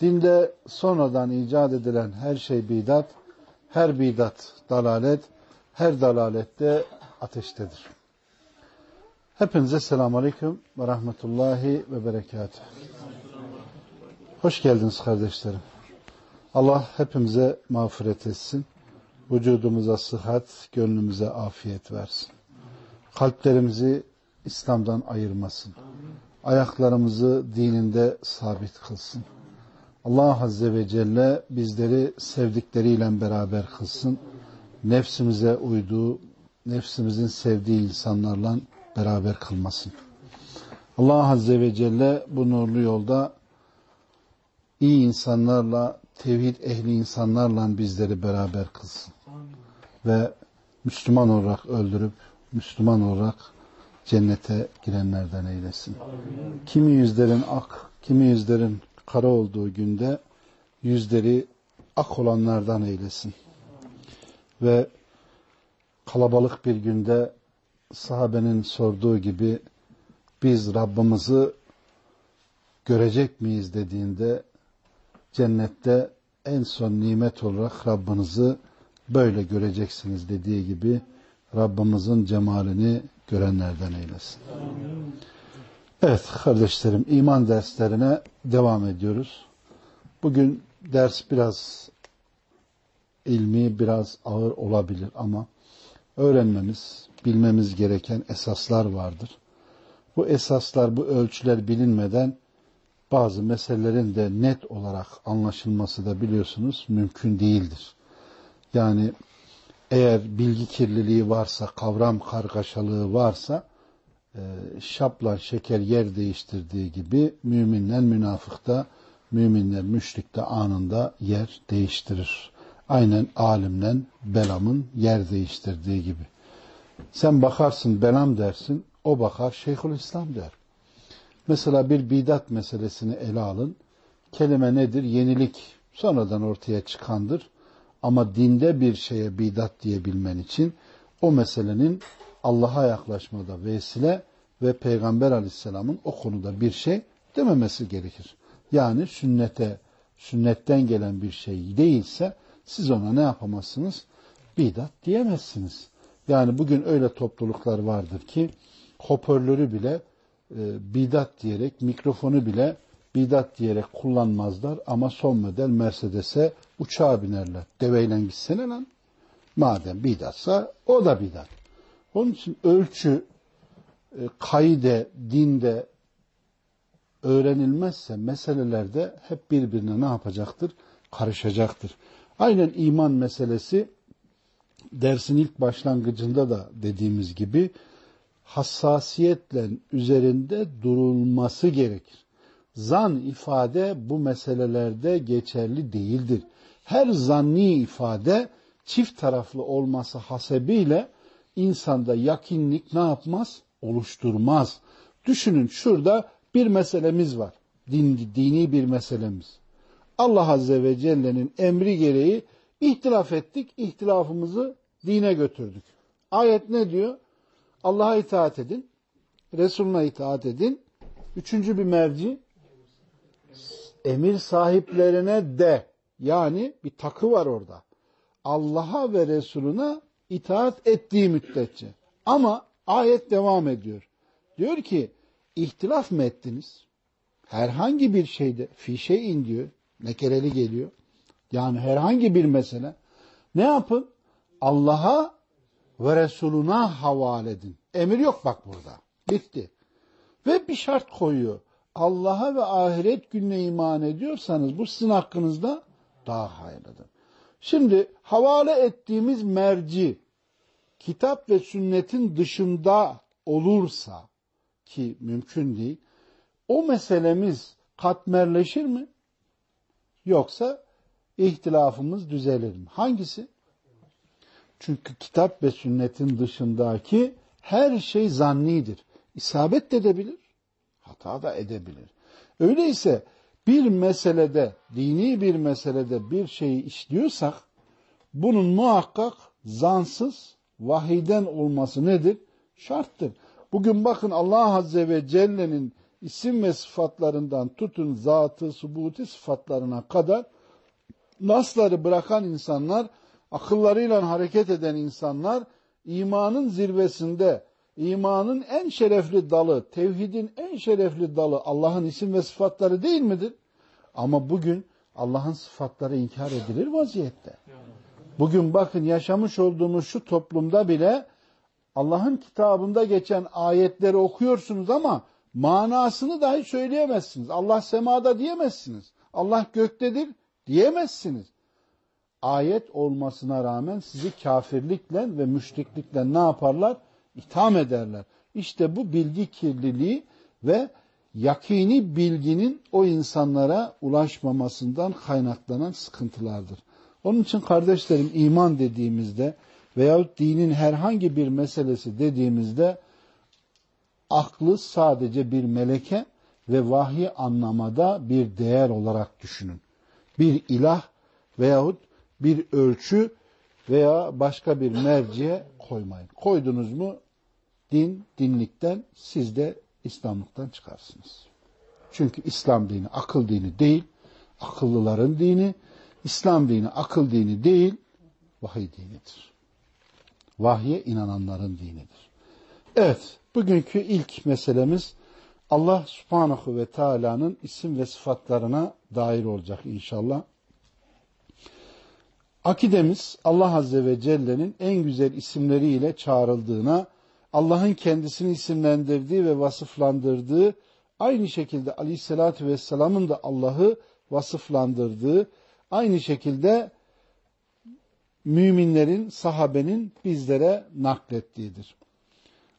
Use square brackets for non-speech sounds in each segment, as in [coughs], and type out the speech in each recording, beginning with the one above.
Dinde sonradan icat edilen her şey bidat, her bidat dalalet, her dalalette ateştedir. Hepinize selamun aleyküm ve rahmetullahi ve berekatuhu. Hoş geldiniz kardeşlerim. Allah hepimize mağfiret etsin. Vücudumuza sıhhat, gönlümüze afiyet versin. Kalplerimizi İslam'dan ayırmasın. Ayaklarımızı dininde sabit kılsın. Allah Azze ve Celle bizleri sevdikleriyle beraber kılsın. Nefsimize uyduğu, nefsimizin sevdiği insanlarla beraber kılmasın. Allah Azze ve Celle bu nurlu yolda iyi insanlarla, tevhid ehli insanlarla bizleri beraber kılsın. Ve Müslüman olarak öldürüp, Müslüman olarak cennete girenlerden eylesin. Kimi yüzlerin ak, kimi yüzlerin kara olduğu günde yüzleri ak olanlardan eylesin. Ve kalabalık bir günde sahabenin sorduğu gibi biz Rabbimizi görecek miyiz dediğinde cennette en son nimet olarak Rabbinizi böyle göreceksiniz dediği gibi Rabbimizin cemalini görenlerden eylesin. Evet kardeşlerim iman derslerine devam ediyoruz. Bugün ders biraz ilmi biraz ağır olabilir ama öğrenmemiz, bilmemiz gereken esaslar vardır. Bu esaslar, bu ölçüler bilinmeden bazı meselelerin de net olarak anlaşılması da biliyorsunuz mümkün değildir. Yani eğer bilgi kirliliği varsa, kavram kargaşalığı varsa şapla şeker yer değiştirdiği gibi müminler münafıkta, müminler müşrikte anında yer değiştirir. Aynen alimle Belam'ın yer değiştirdiği gibi. Sen bakarsın Belam dersin, o bakar Şeyhülislam der. Mesela bir bidat meselesini ele alın. Kelime nedir? Yenilik sonradan ortaya çıkandır. Ama dinde bir şeye bidat diyebilmen için o meselenin Allah'a yaklaşmada vesile ve Peygamber aleyhisselamın o konuda bir şey dememesi gerekir. Yani sünnete, sünnetten gelen bir şey değilse siz ona ne yapamazsınız? Bidat diyemezsiniz. Yani bugün öyle topluluklar vardır ki hoparlörü bile e, bidat diyerek, mikrofonu bile bidat diyerek kullanmazlar ama son model Mercedes'e uçağa binerler. Deveyle gitsene lan. Madem bidatsa o da bidat. Onun için ölçü, e, kaide, dinde öğrenilmezse meselelerde hep birbirine ne yapacaktır? Karışacaktır. Aynen iman meselesi dersin ilk başlangıcında da dediğimiz gibi hassasiyetle üzerinde durulması gerekir. Zan ifade bu meselelerde geçerli değildir. Her zanni ifade çift taraflı olması hasebiyle insanda yakinlik ne yapmaz? Oluşturmaz. Düşünün şurada bir meselemiz var. Din, dini bir meselemiz. Allah Azze ve Celle'nin emri gereği ihtilaf ettik, ihtilafımızı dine götürdük. Ayet ne diyor? Allah'a itaat edin, Resuluna itaat edin. Üçüncü bir merci, emir sahiplerine de, yani bir takı var orada. Allah'a ve Resuluna itaat ettiği müddetçe. Ama ayet devam ediyor. Diyor ki, ihtilaf mı ettiniz? Herhangi bir şeyde, fi şeyin diyor, nekereli geliyor. Yani herhangi bir mesele. Ne yapın? Allah'a ve Resuluna havale edin. Emir yok bak burada. Bitti. Ve bir şart koyuyor. Allah'a ve ahiret gününe iman ediyorsanız bu sizin hakkınızda daha hayırlıdır. Şimdi havale ettiğimiz merci kitap ve sünnetin dışında olursa ki mümkün değil o meselemiz katmerleşir mi? Yoksa ihtilafımız düzelir mi? Hangisi? Çünkü kitap ve sünnetin dışındaki her şey zannidir. İsabet de edebilir, hata da edebilir. Öyleyse bir meselede, dini bir meselede bir şeyi işliyorsak, bunun muhakkak zansız, vahiden olması nedir? Şarttır. Bugün bakın Allah Azze ve Celle'nin isim ve sıfatlarından tutun zatı, subuti sıfatlarına kadar nasları bırakan insanlar, akıllarıyla hareket eden insanlar, imanın zirvesinde, imanın en şerefli dalı, tevhidin en şerefli dalı Allah'ın isim ve sıfatları değil midir? Ama bugün Allah'ın sıfatları inkar edilir vaziyette. Bugün bakın yaşamış olduğumuz şu toplumda bile Allah'ın kitabında geçen ayetleri okuyorsunuz ama manasını dahi söyleyemezsiniz. Allah semada diyemezsiniz. Allah göktedir diyemezsiniz. Ayet olmasına rağmen sizi kafirlikle ve müşriklikle ne yaparlar? İtham ederler. İşte bu bilgi kirliliği ve yakini bilginin o insanlara ulaşmamasından kaynaklanan sıkıntılardır. Onun için kardeşlerim iman dediğimizde veyahut dinin herhangi bir meselesi dediğimizde aklı sadece bir meleke ve vahyi anlamada bir değer olarak düşünün. Bir ilah veyahut bir ölçü veya başka bir merciye koymayın. Koydunuz mu din dinlikten siz de İslamlıktan çıkarsınız. Çünkü İslam dini akıl dini değil, akıllıların dini, İslam dini akıl dini değil, vahiy dinidir. Vahye inananların dinidir. Evet, bugünkü ilk meselemiz Allah subhanahu ve teala'nın isim ve sıfatlarına dair olacak inşallah. Akidemiz Allah Azze ve Celle'nin en güzel isimleriyle çağrıldığına, Allah'ın kendisini isimlendirdiği ve vasıflandırdığı, aynı şekilde Aleyhisselatü Vesselam'ın da Allah'ı vasıflandırdığı, aynı şekilde müminlerin, sahabenin bizlere naklettiğidir.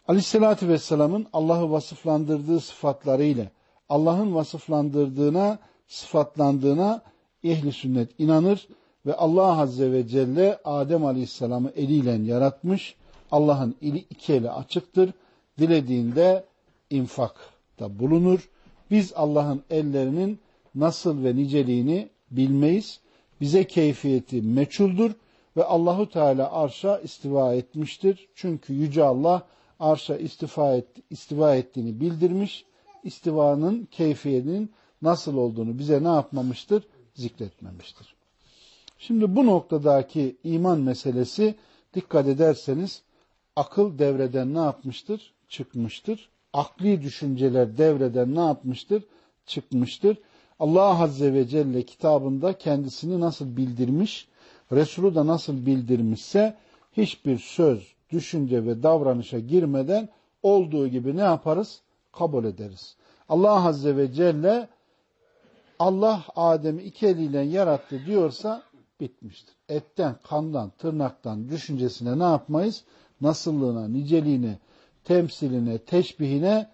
Aleyhisselatü Vesselam'ın Allah'ı vasıflandırdığı sıfatlarıyla, Allah'ın vasıflandırdığına, sıfatlandığına ehli sünnet inanır ve Allah Azze ve Celle Adem Aleyhisselam'ı eliyle yaratmış. Allah'ın eli iki eli açıktır. Dilediğinde infakta bulunur. Biz Allah'ın ellerinin nasıl ve niceliğini bilmeyiz. Bize keyfiyeti meçhuldür ve Allahu Teala arşa istiva etmiştir. Çünkü yüce Allah arşa istiva, et, istiva ettiğini bildirmiş. İstivanın keyfiyetinin nasıl olduğunu bize ne yapmamıştır? Zikretmemiştir. Şimdi bu noktadaki iman meselesi dikkat ederseniz akıl devreden ne yapmıştır? Çıkmıştır. Akli düşünceler devreden ne yapmıştır? Çıkmıştır. Allah Azze ve Celle kitabında kendisini nasıl bildirmiş, Resulü da nasıl bildirmişse hiçbir söz, düşünce ve davranışa girmeden olduğu gibi ne yaparız? Kabul ederiz. Allah Azze ve Celle Allah Adem'i iki eliyle yarattı diyorsa bitmiştir. Etten, kandan, tırnaktan, düşüncesine ne yapmayız? Nasıllığına, niceliğine, temsiline, teşbihine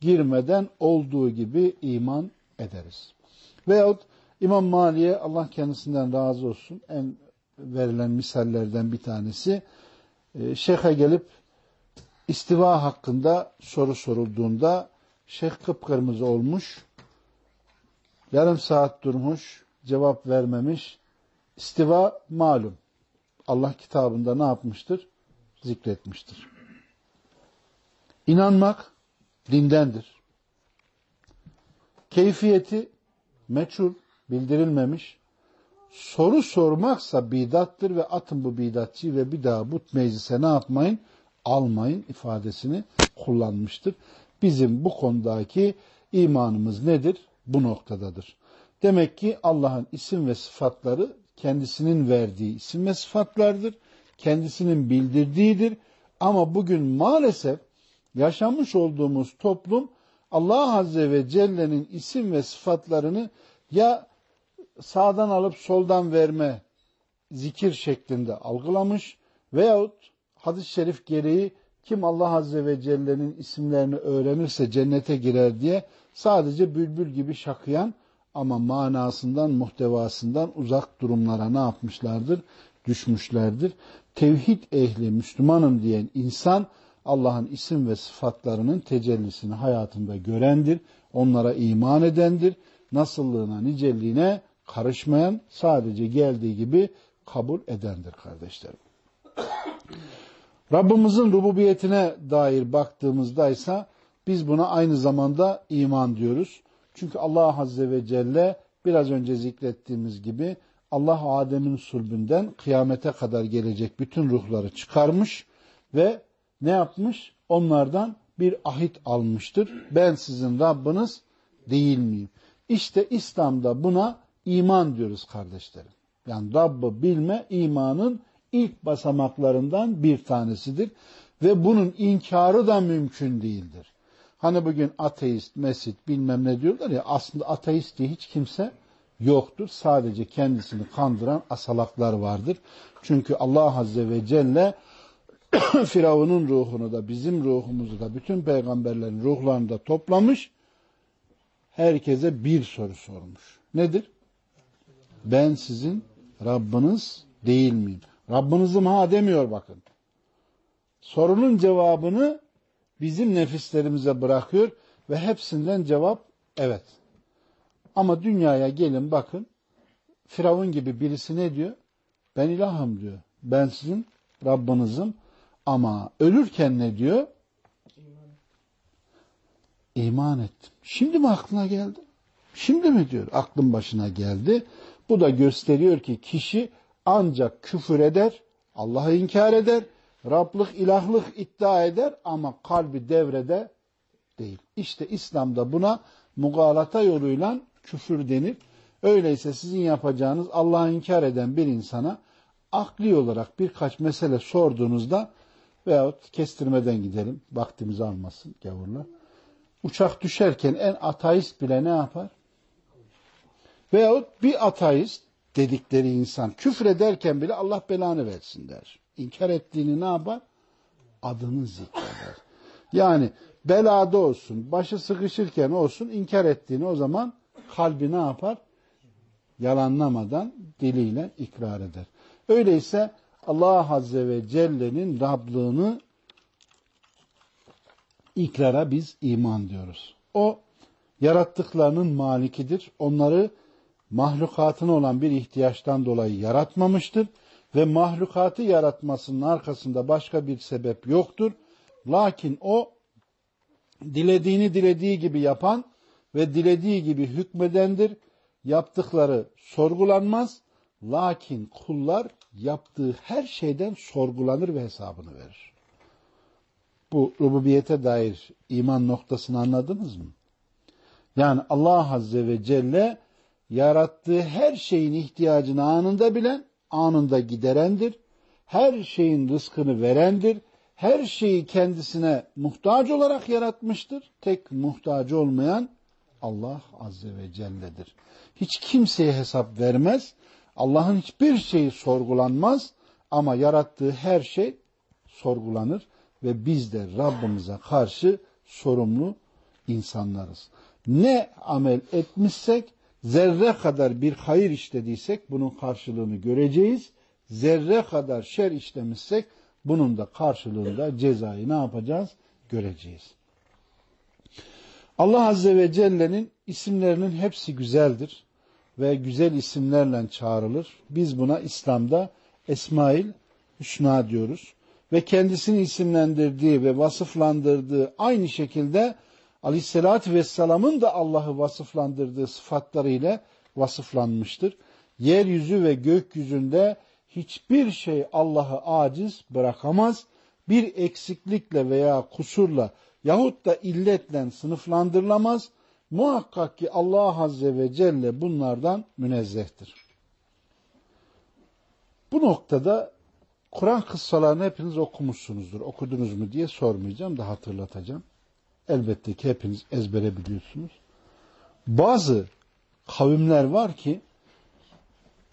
girmeden olduğu gibi iman ederiz. Veyahut İmam Mali'ye Allah kendisinden razı olsun en verilen misallerden bir tanesi e, şeyhe gelip istiva hakkında soru sorulduğunda şeyh kıpkırmızı olmuş yarım saat durmuş cevap vermemiş istiva malum Allah kitabında ne yapmıştır? Zikretmiştir. İnanmak dindendir. Keyfiyeti meçhul, bildirilmemiş. Soru sormaksa bidattır ve atın bu bidatçıyı ve bir daha bu meclise ne yapmayın? Almayın ifadesini kullanmıştır. Bizim bu konudaki imanımız nedir? Bu noktadadır. Demek ki Allah'ın isim ve sıfatları kendisinin verdiği isim ve sıfatlardır. Kendisinin bildirdiğidir. Ama bugün maalesef yaşamış olduğumuz toplum Allah Azze ve Celle'nin isim ve sıfatlarını ya sağdan alıp soldan verme zikir şeklinde algılamış veyahut hadis-i şerif gereği kim Allah Azze ve Celle'nin isimlerini öğrenirse cennete girer diye sadece bülbül gibi şakıyan ama manasından, muhtevasından uzak durumlara ne yapmışlardır? Düşmüşlerdir. Tevhid ehli Müslümanım diyen insan Allah'ın isim ve sıfatlarının tecellisini hayatında görendir. Onlara iman edendir. Nasıllığına, niceliğine karışmayan, sadece geldiği gibi kabul edendir kardeşlerim. Rabbimizin rububiyetine dair baktığımızda ise biz buna aynı zamanda iman diyoruz. Çünkü Allah Azze ve Celle biraz önce zikrettiğimiz gibi Allah Adem'in sulbünden kıyamete kadar gelecek bütün ruhları çıkarmış ve ne yapmış? Onlardan bir ahit almıştır. Ben sizin Rabbiniz değil miyim? İşte İslam'da buna iman diyoruz kardeşlerim. Yani Rabb'ı bilme imanın ilk basamaklarından bir tanesidir. Ve bunun inkarı da mümkün değildir. Hani bugün ateist, mesit bilmem ne diyorlar ya aslında ateist diye hiç kimse yoktur. Sadece kendisini kandıran asalaklar vardır. Çünkü Allah Azze ve Celle [coughs] Firavun'un ruhunu da bizim ruhumuzu da bütün peygamberlerin ruhlarını da toplamış. Herkese bir soru sormuş. Nedir? Ben sizin Rabbiniz değil miyim? Rabbinizim ha demiyor bakın. Sorunun cevabını bizim nefislerimize bırakıyor ve hepsinden cevap evet. Ama dünyaya gelin bakın Firavun gibi birisi ne diyor? Ben ilahım diyor. Ben sizin Rabbinizim ama ölürken ne diyor? İman ettim. Şimdi mi aklına geldi? Şimdi mi diyor? Aklın başına geldi. Bu da gösteriyor ki kişi ancak küfür eder, Allah'ı inkar eder, Rablık, ilahlık iddia eder ama kalbi devrede değil. İşte İslam'da buna mugalata yoluyla küfür denir. Öyleyse sizin yapacağınız Allah'ı inkar eden bir insana akli olarak birkaç mesele sorduğunuzda veyahut kestirmeden gidelim, vaktimizi almasın gavurlar. Uçak düşerken en ateist bile ne yapar? Veyahut bir ateist dedikleri insan küfür ederken bile Allah belanı versin der. İnkar ettiğini ne yapar? Adını zikreder. Yani belada olsun, başı sıkışırken olsun inkar ettiğini o zaman kalbi ne yapar? Yalanlamadan diliyle ikrar eder. Öyleyse Allah Azze ve Celle'nin Rablığını ikrara biz iman diyoruz. O yarattıklarının malikidir. Onları mahlukatına olan bir ihtiyaçtan dolayı yaratmamıştır ve mahlukatı yaratmasının arkasında başka bir sebep yoktur. Lakin o dilediğini dilediği gibi yapan ve dilediği gibi hükmedendir. Yaptıkları sorgulanmaz. Lakin kullar yaptığı her şeyden sorgulanır ve hesabını verir. Bu rububiyete dair iman noktasını anladınız mı? Yani Allah Azze ve Celle yarattığı her şeyin ihtiyacını anında bilen, anında giderendir. Her şeyin rızkını verendir. Her şeyi kendisine muhtaç olarak yaratmıştır. Tek muhtaç olmayan Allah Azze ve Celle'dir. Hiç kimseye hesap vermez. Allah'ın hiçbir şeyi sorgulanmaz ama yarattığı her şey sorgulanır ve biz de Rabbimize karşı sorumlu insanlarız. Ne amel etmişsek zerre kadar bir hayır işlediysek bunun karşılığını göreceğiz. Zerre kadar şer işlemişsek bunun da karşılığında cezayı ne yapacağız? Göreceğiz. Allah Azze ve Celle'nin isimlerinin hepsi güzeldir ve güzel isimlerle çağrılır. Biz buna İslam'da Esmail Hüsna diyoruz. Ve kendisini isimlendirdiği ve vasıflandırdığı aynı şekilde Aleyhisselatü Vesselam'ın da Allah'ı vasıflandırdığı sıfatlarıyla vasıflanmıştır. Yeryüzü ve gökyüzünde hiçbir şey Allah'ı aciz bırakamaz. Bir eksiklikle veya kusurla yahut da illetle sınıflandırılamaz. Muhakkak ki Allah Azze ve Celle bunlardan münezzehtir. Bu noktada Kur'an kıssalarını hepiniz okumuşsunuzdur. Okudunuz mu diye sormayacağım da hatırlatacağım. Elbette ki hepiniz ezbere biliyorsunuz. Bazı kavimler var ki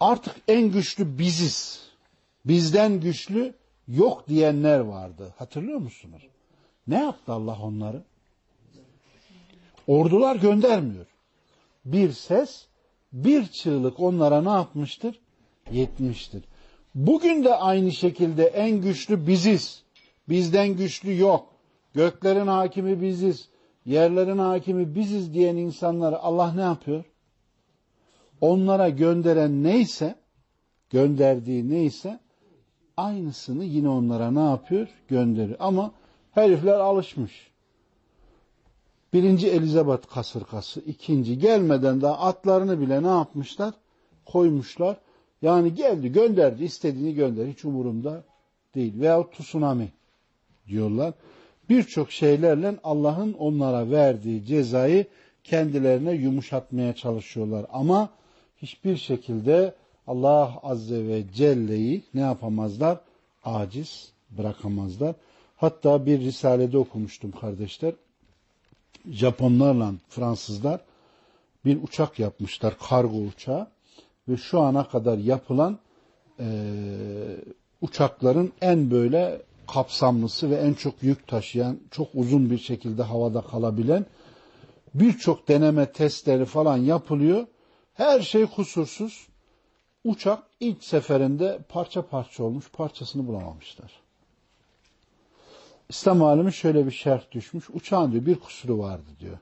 artık en güçlü biziz. Bizden güçlü yok diyenler vardı. Hatırlıyor musunuz? Ne yaptı Allah onları? Ordular göndermiyor. Bir ses bir çığlık onlara ne yapmıştır? Yetmiştir. Bugün de aynı şekilde en güçlü biziz. Bizden güçlü yok. Göklerin hakimi biziz. Yerlerin hakimi biziz diyen insanları Allah ne yapıyor? Onlara gönderen neyse, gönderdiği neyse aynısını yine onlara ne yapıyor? Gönderiyor. Ama herifler alışmış. Birinci Elizabeth kasırgası, ikinci gelmeden daha atlarını bile ne yapmışlar? Koymuşlar. Yani geldi gönderdi istediğini gönder hiç umurumda değil. Veya tsunami diyorlar. Birçok şeylerle Allah'ın onlara verdiği cezayı kendilerine yumuşatmaya çalışıyorlar. Ama hiçbir şekilde Allah Azze ve Celle'yi ne yapamazlar? Aciz bırakamazlar. Hatta bir risalede okumuştum kardeşler. Japonlarla Fransızlar bir uçak yapmışlar, kargo uçağı ve şu ana kadar yapılan e, uçakların en böyle kapsamlısı ve en çok yük taşıyan, çok uzun bir şekilde havada kalabilen birçok deneme testleri falan yapılıyor. Her şey kusursuz. Uçak ilk seferinde parça parça olmuş, parçasını bulamamışlar. İslam alemi şöyle bir şerh düşmüş. Uçağın diyor bir kusuru vardı diyor.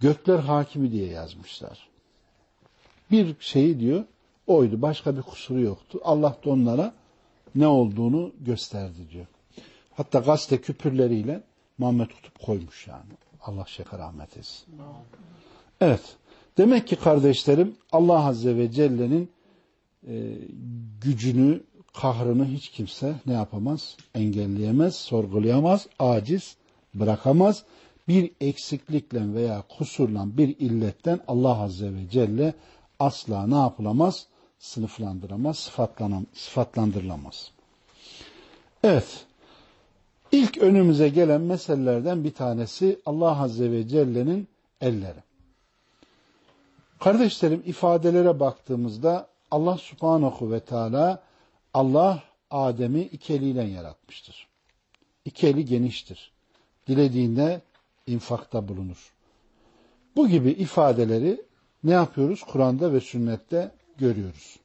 Gökler hakimi diye yazmışlar. Bir şeyi diyor oydu. Başka bir kusuru yoktu. Allah da onlara ne olduğunu gösterdi diyor. Hatta gazete küpürleriyle Muhammed Kutup koymuş yani. Allah şeker rahmet etsin. Evet. Demek ki kardeşlerim Allah Azze ve Celle'nin e, gücünü, kahrını hiç kimse ne yapamaz? Engelleyemez, sorgulayamaz, aciz bırakamaz. Bir eksiklikle veya kusurla, bir illetten Allah Azze ve Celle asla ne yapılamaz? Sınıflandıramaz, sıfatlanam, sıfatlandırılamaz. Evet, ilk önümüze gelen meselelerden bir tanesi Allah Azze ve Celle'nin elleri. Kardeşlerim ifadelere baktığımızda Allah Subhanahu ve Teala Allah Adem'i iki eliyle yaratmıştır. İki eli geniştir. Dilediğinde infakta bulunur. Bu gibi ifadeleri ne yapıyoruz? Kur'an'da ve sünnette görüyoruz.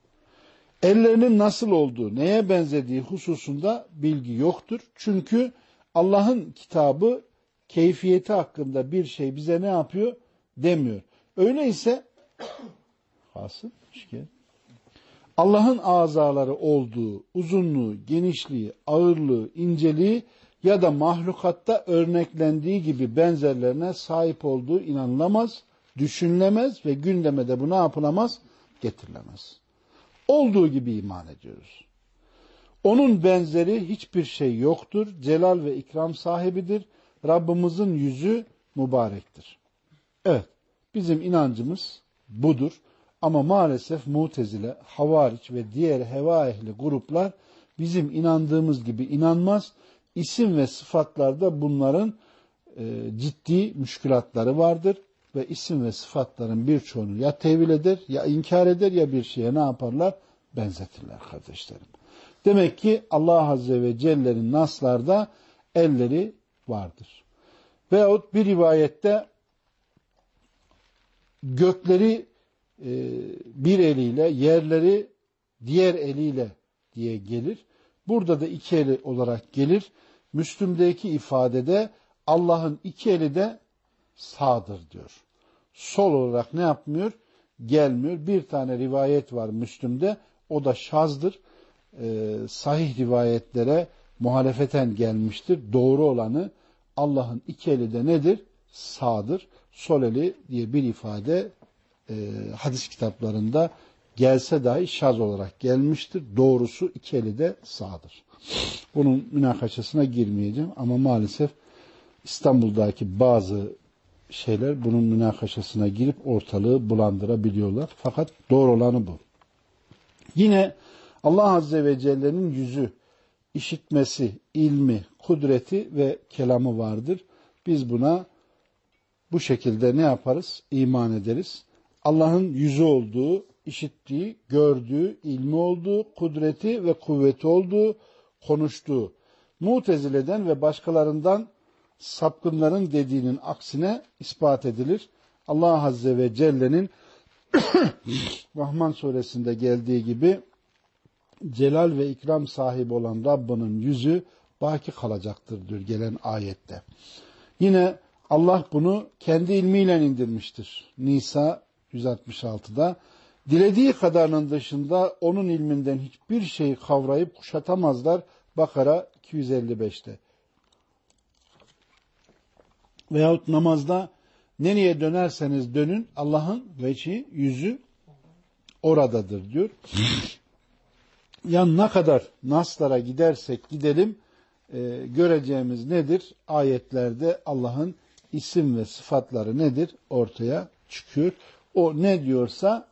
Ellerinin nasıl olduğu, neye benzediği hususunda bilgi yoktur. Çünkü Allah'ın kitabı keyfiyeti hakkında bir şey bize ne yapıyor? Demiyor. Öyleyse [coughs] hasıl şikayet. Allah'ın azaları olduğu, uzunluğu, genişliği, ağırlığı, inceliği ya da mahlukatta örneklendiği gibi benzerlerine sahip olduğu inanılamaz, düşünülemez ve gündeme de bu ne yapılamaz? Getirilemez. Olduğu gibi iman ediyoruz. Onun benzeri hiçbir şey yoktur. Celal ve ikram sahibidir. Rabbimizin yüzü mübarektir. Evet, bizim inancımız budur. Ama maalesef Mutezile, Havariç ve diğer heva ehli gruplar bizim inandığımız gibi inanmaz. İsim ve sıfatlarda bunların e, ciddi müşkülatları vardır ve isim ve sıfatların birçoğunu ya tevil eder ya inkar eder ya bir şeye ne yaparlar? Benzetirler kardeşlerim. Demek ki Allah Azze ve Celle'nin naslarda elleri vardır. Veyahut bir rivayette gökleri bir eliyle, yerleri diğer eliyle diye gelir. Burada da iki eli olarak gelir. Müslüm'deki ifadede Allah'ın iki eli de sağdır diyor. Sol olarak ne yapmıyor? Gelmiyor. Bir tane rivayet var Müslüm'de. O da şazdır. Ee, sahih rivayetlere muhalefeten gelmiştir. Doğru olanı Allah'ın iki eli de nedir? Sağdır. Sol eli diye bir ifade e, hadis kitaplarında gelse dahi şaz olarak gelmiştir. Doğrusu iki eli de sağdır. Bunun münakaşasına girmeyeceğim ama maalesef İstanbul'daki bazı şeyler bunun münakaşasına girip ortalığı bulandırabiliyorlar. Fakat doğru olanı bu. Yine Allah Azze ve Celle'nin yüzü, işitmesi, ilmi, kudreti ve kelamı vardır. Biz buna bu şekilde ne yaparız? İman ederiz. Allah'ın yüzü olduğu, işittiği, gördüğü, ilmi olduğu, kudreti ve kuvveti olduğu, konuştuğu, Mutezile'den ve başkalarından sapkınların dediğinin aksine ispat edilir. Allah Azze ve Celle'nin [coughs] Rahman suresinde geldiği gibi celal ve ikram sahibi olan Rabbinin yüzü baki kalacaktır diyor gelen ayette. Yine Allah bunu kendi ilmiyle indirmiştir. Nisa 166'da dilediği kadarının dışında onun ilminden hiçbir şeyi kavrayıp kuşatamazlar. Bakara 255'te. Veyahut namazda nereye dönerseniz dönün Allah'ın veçi yüzü oradadır diyor. [laughs] Ya ne kadar naslara gidersek gidelim e, göreceğimiz nedir? Ayetlerde Allah'ın isim ve sıfatları nedir? Ortaya çıkıyor. O ne diyorsa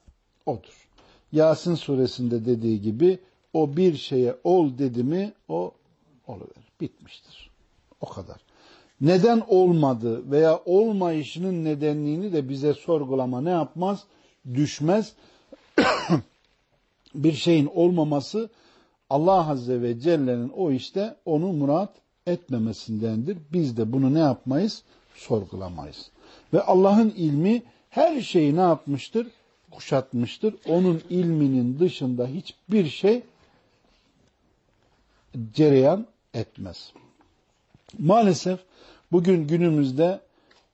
odur. Yasin suresinde dediği gibi o bir şeye ol dedi mi o oluverir. Bitmiştir. O kadar. Neden olmadı veya olmayışının nedenliğini de bize sorgulama ne yapmaz? Düşmez. [coughs] bir şeyin olmaması Allah Azze ve Celle'nin o işte onu murat etmemesindendir. Biz de bunu ne yapmayız? Sorgulamayız. Ve Allah'ın ilmi her şeyi ne yapmıştır? Kuşatmıştır. Onun ilminin dışında hiçbir şey cereyan etmez. Maalesef bugün günümüzde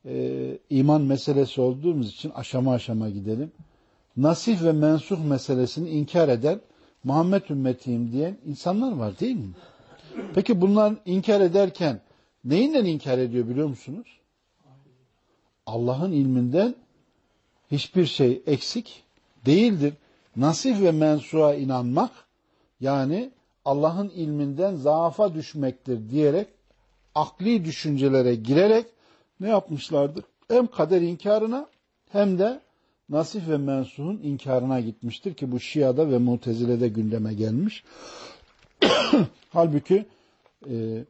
e, iman meselesi olduğumuz için aşama aşama gidelim. Nasih ve mensuh meselesini inkar eden Muhammed ümmetiyim diyen insanlar var değil mi? Peki bunlar inkar ederken neyinden inkar ediyor biliyor musunuz? Allah'ın ilminden hiçbir şey eksik değildir. Nasih ve mensuğa inanmak yani Allah'ın ilminden zaafa düşmektir diyerek akli düşüncelere girerek ne yapmışlardır? Hem kader inkarına hem de nasih ve mensuhun inkarına gitmiştir ki bu Şia'da ve Mutezile'de gündeme gelmiş. [coughs] Halbuki e,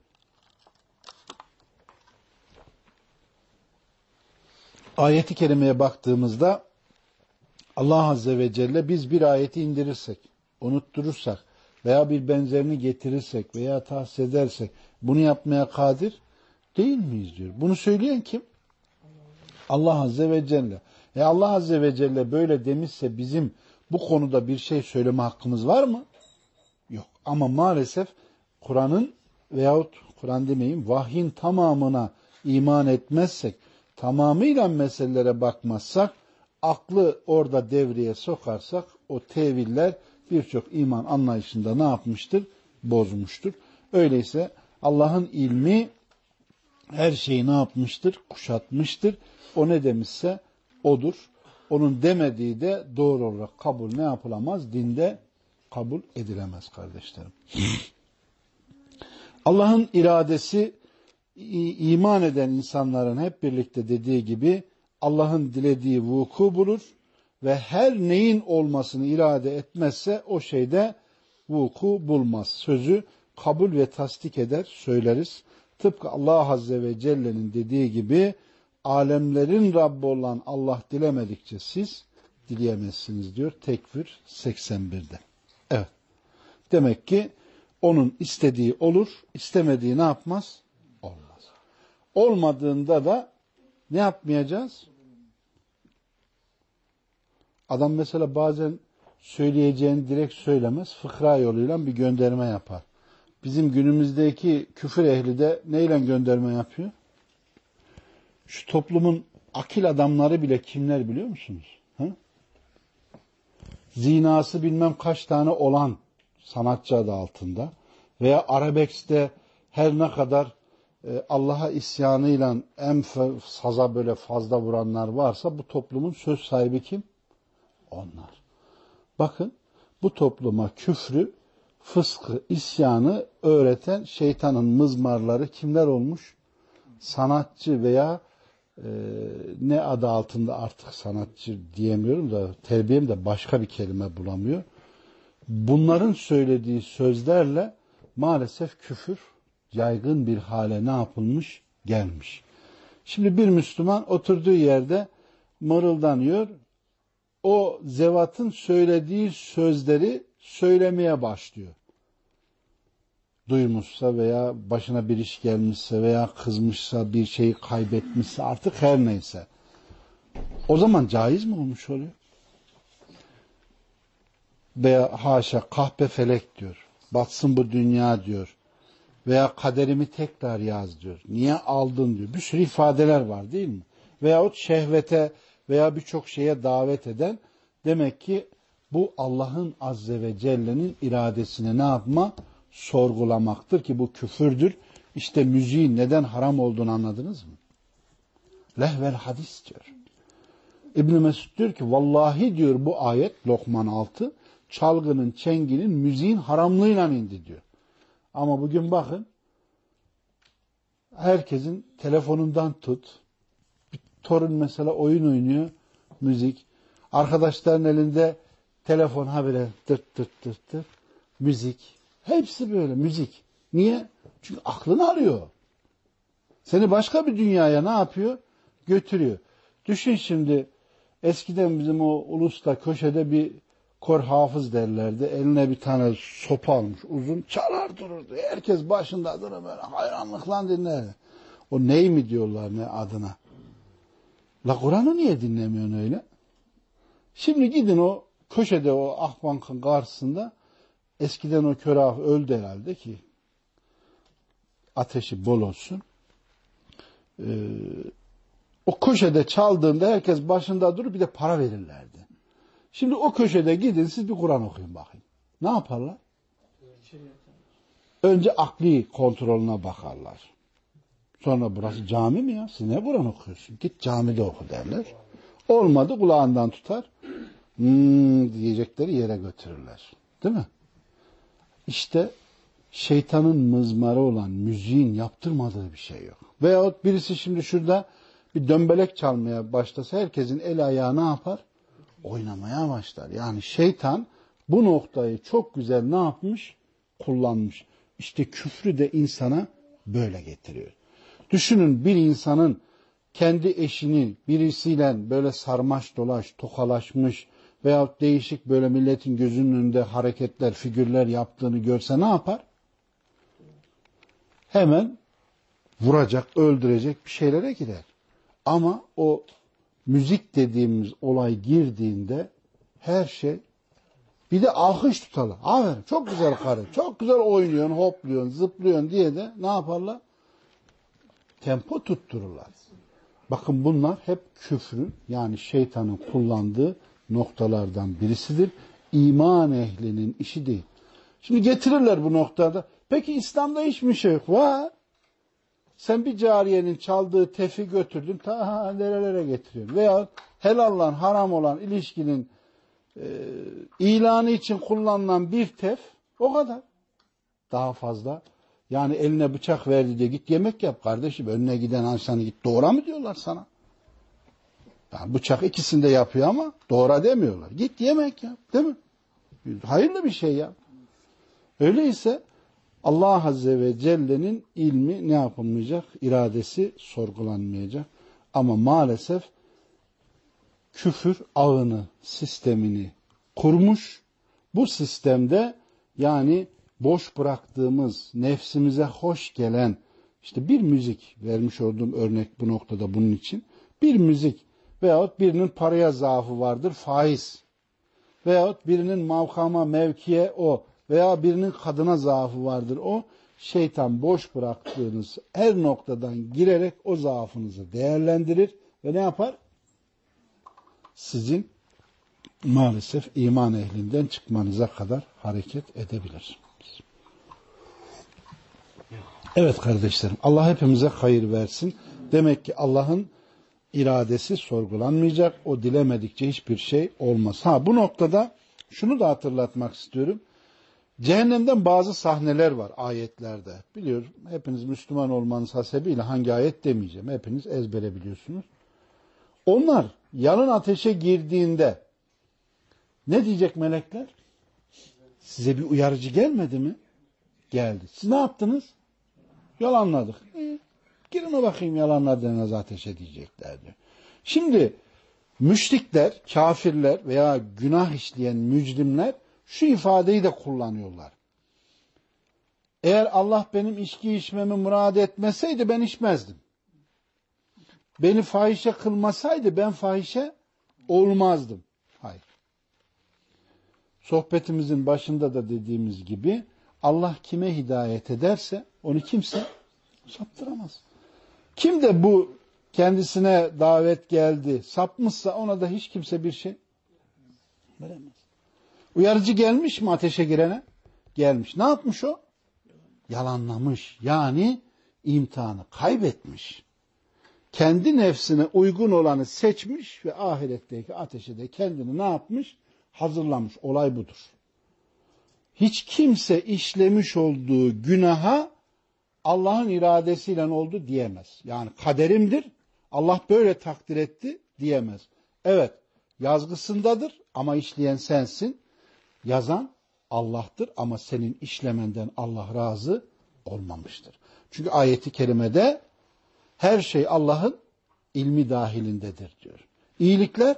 ayeti kerimeye baktığımızda Allah Azze ve Celle biz bir ayeti indirirsek, unutturursak veya bir benzerini getirirsek veya tahsis edersek bunu yapmaya kadir değil miyiz diyor. Bunu söyleyen kim? Allah Azze ve Celle. E Allah Azze ve Celle böyle demişse bizim bu konuda bir şey söyleme hakkımız var mı? Yok. Ama maalesef Kur'an'ın veyahut Kur'an demeyeyim vahyin tamamına iman etmezsek, tamamıyla meselelere bakmazsak, aklı orada devreye sokarsak o teviller birçok iman anlayışında ne yapmıştır? Bozmuştur. Öyleyse Allah'ın ilmi her şeyi ne yapmıştır? Kuşatmıştır. O ne demişse odur. Onun demediği de doğru olarak kabul ne yapılamaz? Dinde kabul edilemez kardeşlerim. Allah'ın iradesi iman eden insanların hep birlikte dediği gibi Allah'ın dilediği vuku bulur ve her neyin olmasını irade etmezse o şeyde vuku bulmaz. Sözü kabul ve tasdik eder, söyleriz. Tıpkı Allah Azze ve Celle'nin dediği gibi alemlerin Rabbi olan Allah dilemedikçe siz dileyemezsiniz diyor Tekvir 81'de. Evet. Demek ki onun istediği olur, istemediği ne yapmaz? Olmadığında da ne yapmayacağız? Adam mesela bazen söyleyeceğini direkt söylemez, fıkra yoluyla bir gönderme yapar. Bizim günümüzdeki küfür ehli de neyle gönderme yapıyor? Şu toplumun akil adamları bile kimler biliyor musunuz? Ha? Zinası bilmem kaç tane olan sanatçı adı altında veya Arabex'te her ne kadar Allah'a isyanıyla en saza böyle fazla vuranlar varsa bu toplumun söz sahibi kim? Onlar. Bakın bu topluma küfrü, fıskı, isyanı öğreten şeytanın mızmarları kimler olmuş? Sanatçı veya e, ne adı altında artık sanatçı diyemiyorum da terbiyem de başka bir kelime bulamıyor. Bunların söylediği sözlerle maalesef küfür yaygın bir hale ne yapılmış? Gelmiş. Şimdi bir Müslüman oturduğu yerde mırıldanıyor. O zevatın söylediği sözleri söylemeye başlıyor. Duymuşsa veya başına bir iş gelmişse veya kızmışsa bir şeyi kaybetmişse artık her neyse. O zaman caiz mi olmuş oluyor? veya haşa kahpe felek diyor. Batsın bu dünya diyor. Veya kaderimi tekrar yaz diyor. Niye aldın diyor. Bir sürü ifadeler var değil mi? Veyahut şehvete veya birçok şeye davet eden demek ki bu Allah'ın Azze ve Celle'nin iradesini ne yapma? Sorgulamaktır ki bu küfürdür. İşte müziğin neden haram olduğunu anladınız mı? Lehvel hadis diyor. İbn Mesud diyor ki vallahi diyor bu ayet Lokman 6 çalgının, çenginin, müziğin haramlığıyla indi diyor. Ama bugün bakın herkesin telefonundan tut. Bir torun mesela oyun oynuyor, müzik. Arkadaşların elinde telefon habire tırt tırt tırt tırt. Müzik. Hepsi böyle müzik. Niye? Çünkü aklını arıyor. Seni başka bir dünyaya ne yapıyor? Götürüyor. Düşün şimdi eskiden bizim o ulusta köşede bir kor hafız derlerdi. Eline bir tane sopa almış uzun çalar dururdu. Herkes başında durur böyle hayranlıkla dinlerdi. O ney mi diyorlar ne adına. La Kur'an'ı niye dinlemiyorsun öyle? Şimdi gidin o köşede o Akbank'ın karşısında eskiden o kör ah öldü herhalde ki ateşi bol olsun. Ee, o köşede çaldığında herkes başında durur bir de para verirlerdi. Şimdi o köşede gidin siz bir Kur'an okuyun bakayım. Ne yaparlar? Önce akli kontrolüne bakarlar. Sonra burası cami mi ya? Siz ne Kur'an okuyorsun? Git camide oku derler. Olmadı kulağından tutar. Hmm diyecekleri yere götürürler. Değil mi? İşte şeytanın mızmarı olan müziğin yaptırmadığı bir şey yok. Veyahut birisi şimdi şurada bir dömbelek çalmaya başlasa herkesin el ayağı ne yapar? Oynamaya başlar. Yani şeytan bu noktayı çok güzel ne yapmış? Kullanmış. İşte küfrü de insana böyle getiriyor. Düşünün bir insanın kendi eşini birisiyle böyle sarmaş dolaş, tokalaşmış veyahut değişik böyle milletin gözünün önünde hareketler, figürler yaptığını görse ne yapar? Hemen vuracak, öldürecek bir şeylere gider. Ama o müzik dediğimiz olay girdiğinde her şey bir de alkış tutalım. Aferin çok güzel karı. Çok güzel oynuyorsun, hopluyorsun, zıplıyorsun diye de ne yaparlar? Tempo tuttururlar. Bakın bunlar hep küfrün yani şeytanın kullandığı noktalardan birisidir. İman ehlinin işi değil. Şimdi getirirler bu noktada. Peki İslam'da hiç mi şey yok? Var. Sen bir cariyenin çaldığı tefi götürdün ta nerelere getiriyorsun. Veya helalla haram olan ilişkinin e, ilanı için kullanılan bir tef o kadar. Daha fazla. Yani eline bıçak verdi diye git yemek yap kardeşim. Önüne giden insanı git doğra mı diyorlar sana? Yani bıçak ikisinde yapıyor ama doğra demiyorlar. Git yemek yap değil mi? Hayırlı bir şey yap. Öyleyse Allah Azze ve Celle'nin ilmi ne yapılmayacak? İradesi sorgulanmayacak. Ama maalesef küfür ağını, sistemini kurmuş. Bu sistemde yani boş bıraktığımız, nefsimize hoş gelen, işte bir müzik vermiş olduğum örnek bu noktada bunun için. Bir müzik veyahut birinin paraya zaafı vardır, faiz. Veyahut birinin mavkama, mevkiye o veya birinin kadına zaafı vardır o. Şeytan boş bıraktığınız her noktadan girerek o zaafınızı değerlendirir ve ne yapar? Sizin maalesef iman ehlinden çıkmanıza kadar hareket edebilir. Evet kardeşlerim Allah hepimize hayır versin. Demek ki Allah'ın iradesi sorgulanmayacak. O dilemedikçe hiçbir şey olmaz. Ha bu noktada şunu da hatırlatmak istiyorum. Cehennemden bazı sahneler var ayetlerde. Biliyorum hepiniz Müslüman olmanız hasebiyle hangi ayet demeyeceğim. Hepiniz ezbere biliyorsunuz. Onlar yanın ateşe girdiğinde ne diyecek melekler? Size bir uyarıcı gelmedi mi? Geldi. Siz ne yaptınız? Yalanladık. E, girin o bakayım yalanladığınız ateşe diyecekler diyor. Şimdi müşrikler, kafirler veya günah işleyen mücrimler şu ifadeyi de kullanıyorlar. Eğer Allah benim içki içmemi murad etmeseydi ben içmezdim. Beni fahişe kılmasaydı ben fahişe olmazdım. Hayır. sohbetimizin başında da dediğimiz gibi Allah kime hidayet ederse onu kimse saptıramaz. Kim de bu kendisine davet geldi, sapmışsa ona da hiç kimse bir şey veremez. Uyarıcı gelmiş mi ateşe girene? Gelmiş. Ne yapmış o? Yalanlamış. Yani imtihanı kaybetmiş. Kendi nefsine uygun olanı seçmiş ve ahiretteki ateşe de kendini ne yapmış? Hazırlamış. Olay budur. Hiç kimse işlemiş olduğu günaha Allah'ın iradesiyle oldu diyemez. Yani kaderimdir, Allah böyle takdir etti diyemez. Evet, yazgısındadır ama işleyen sensin. Yazan Allah'tır ama senin işlemenden Allah razı olmamıştır. Çünkü ayeti kerimede her şey Allah'ın ilmi dahilindedir diyor. İyilikler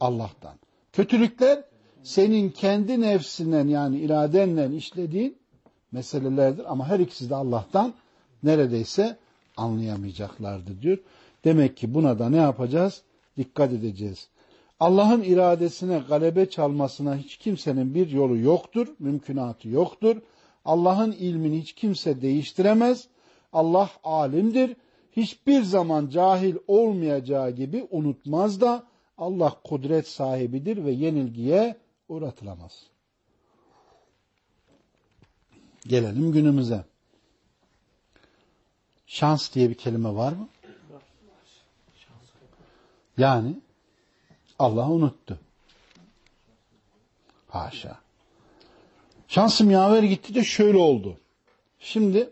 Allah'tan. Kötülükler senin kendi nefsinden yani iradenle işlediğin meselelerdir ama her ikisi de Allah'tan neredeyse anlayamayacaklardır diyor. Demek ki buna da ne yapacağız? Dikkat edeceğiz. Allah'ın iradesine galebe çalmasına hiç kimsenin bir yolu yoktur, mümkünatı yoktur. Allah'ın ilmini hiç kimse değiştiremez. Allah alimdir. Hiçbir zaman cahil olmayacağı gibi unutmaz da Allah kudret sahibidir ve yenilgiye uğratılamaz. Gelelim günümüze. Şans diye bir kelime var mı? Yani Allah unuttu. Haşa. Şansım yaver gitti de şöyle oldu. Şimdi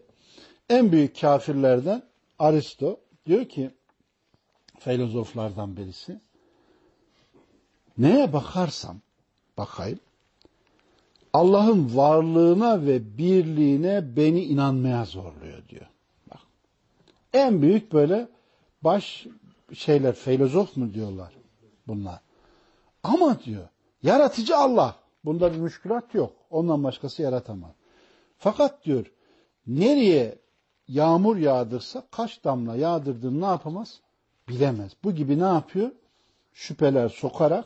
en büyük kafirlerden Aristo diyor ki filozoflardan birisi neye bakarsam bakayım Allah'ın varlığına ve birliğine beni inanmaya zorluyor diyor. Bak. En büyük böyle baş şeyler filozof mu diyorlar bunlar. Ama diyor yaratıcı Allah. Bunda bir müşkülat yok. Ondan başkası yaratamaz. Fakat diyor nereye yağmur yağdırsa kaç damla yağdırdığını ne yapamaz? Bilemez. Bu gibi ne yapıyor? Şüpheler sokarak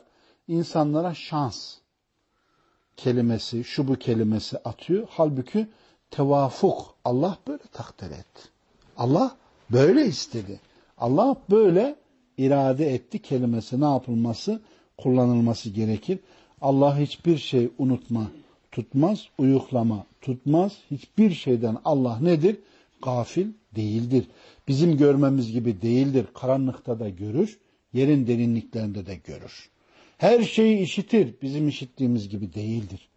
insanlara şans kelimesi, şu bu kelimesi atıyor. Halbuki tevafuk. Allah böyle takdir etti. Allah böyle istedi. Allah böyle irade etti kelimesi ne yapılması, kullanılması gerekir. Allah hiçbir şey unutma, tutmaz, uyuklama, tutmaz. Hiçbir şeyden Allah nedir? Gafil değildir. Bizim görmemiz gibi değildir. Karanlıkta da görür, yerin derinliklerinde de görür. Her şeyi işitir, bizim işittiğimiz gibi değildir.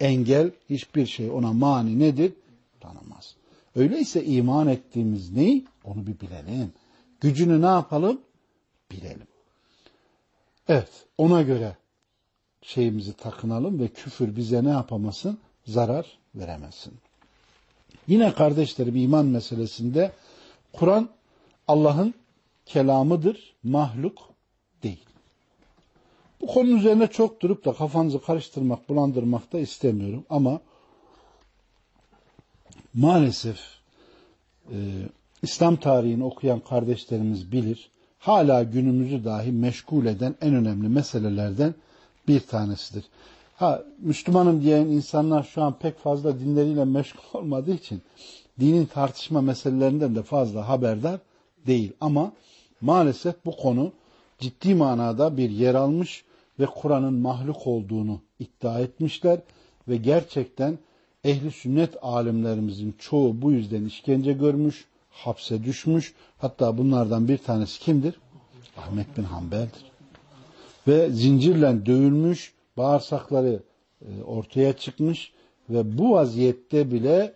Engel hiçbir şey ona mani nedir? Tanımaz. Öyleyse iman ettiğimiz ney? Onu bir bilelim. Gücünü ne yapalım? Bilelim. Evet, ona göre şeyimizi takınalım ve küfür bize ne yapamasın? Zarar veremesin. Yine kardeşlerim iman meselesinde Kur'an Allah'ın kelamıdır, mahluk değil. Bu konu üzerine çok durup da kafanızı karıştırmak, bulandırmak da istemiyorum ama maalesef e, İslam tarihini okuyan kardeşlerimiz bilir. Hala günümüzü dahi meşgul eden en önemli meselelerden bir tanesidir. Ha Müslümanım diyen insanlar şu an pek fazla dinleriyle meşgul [laughs] olmadığı için dinin tartışma meselelerinden de fazla haberdar değil. Ama maalesef bu konu ciddi manada bir yer almış ve Kur'an'ın mahluk olduğunu iddia etmişler ve gerçekten ehli sünnet alimlerimizin çoğu bu yüzden işkence görmüş, hapse düşmüş. Hatta bunlardan bir tanesi kimdir? Ahmet bin Hanbel'dir. Ve zincirle dövülmüş, bağırsakları e, ortaya çıkmış ve bu vaziyette bile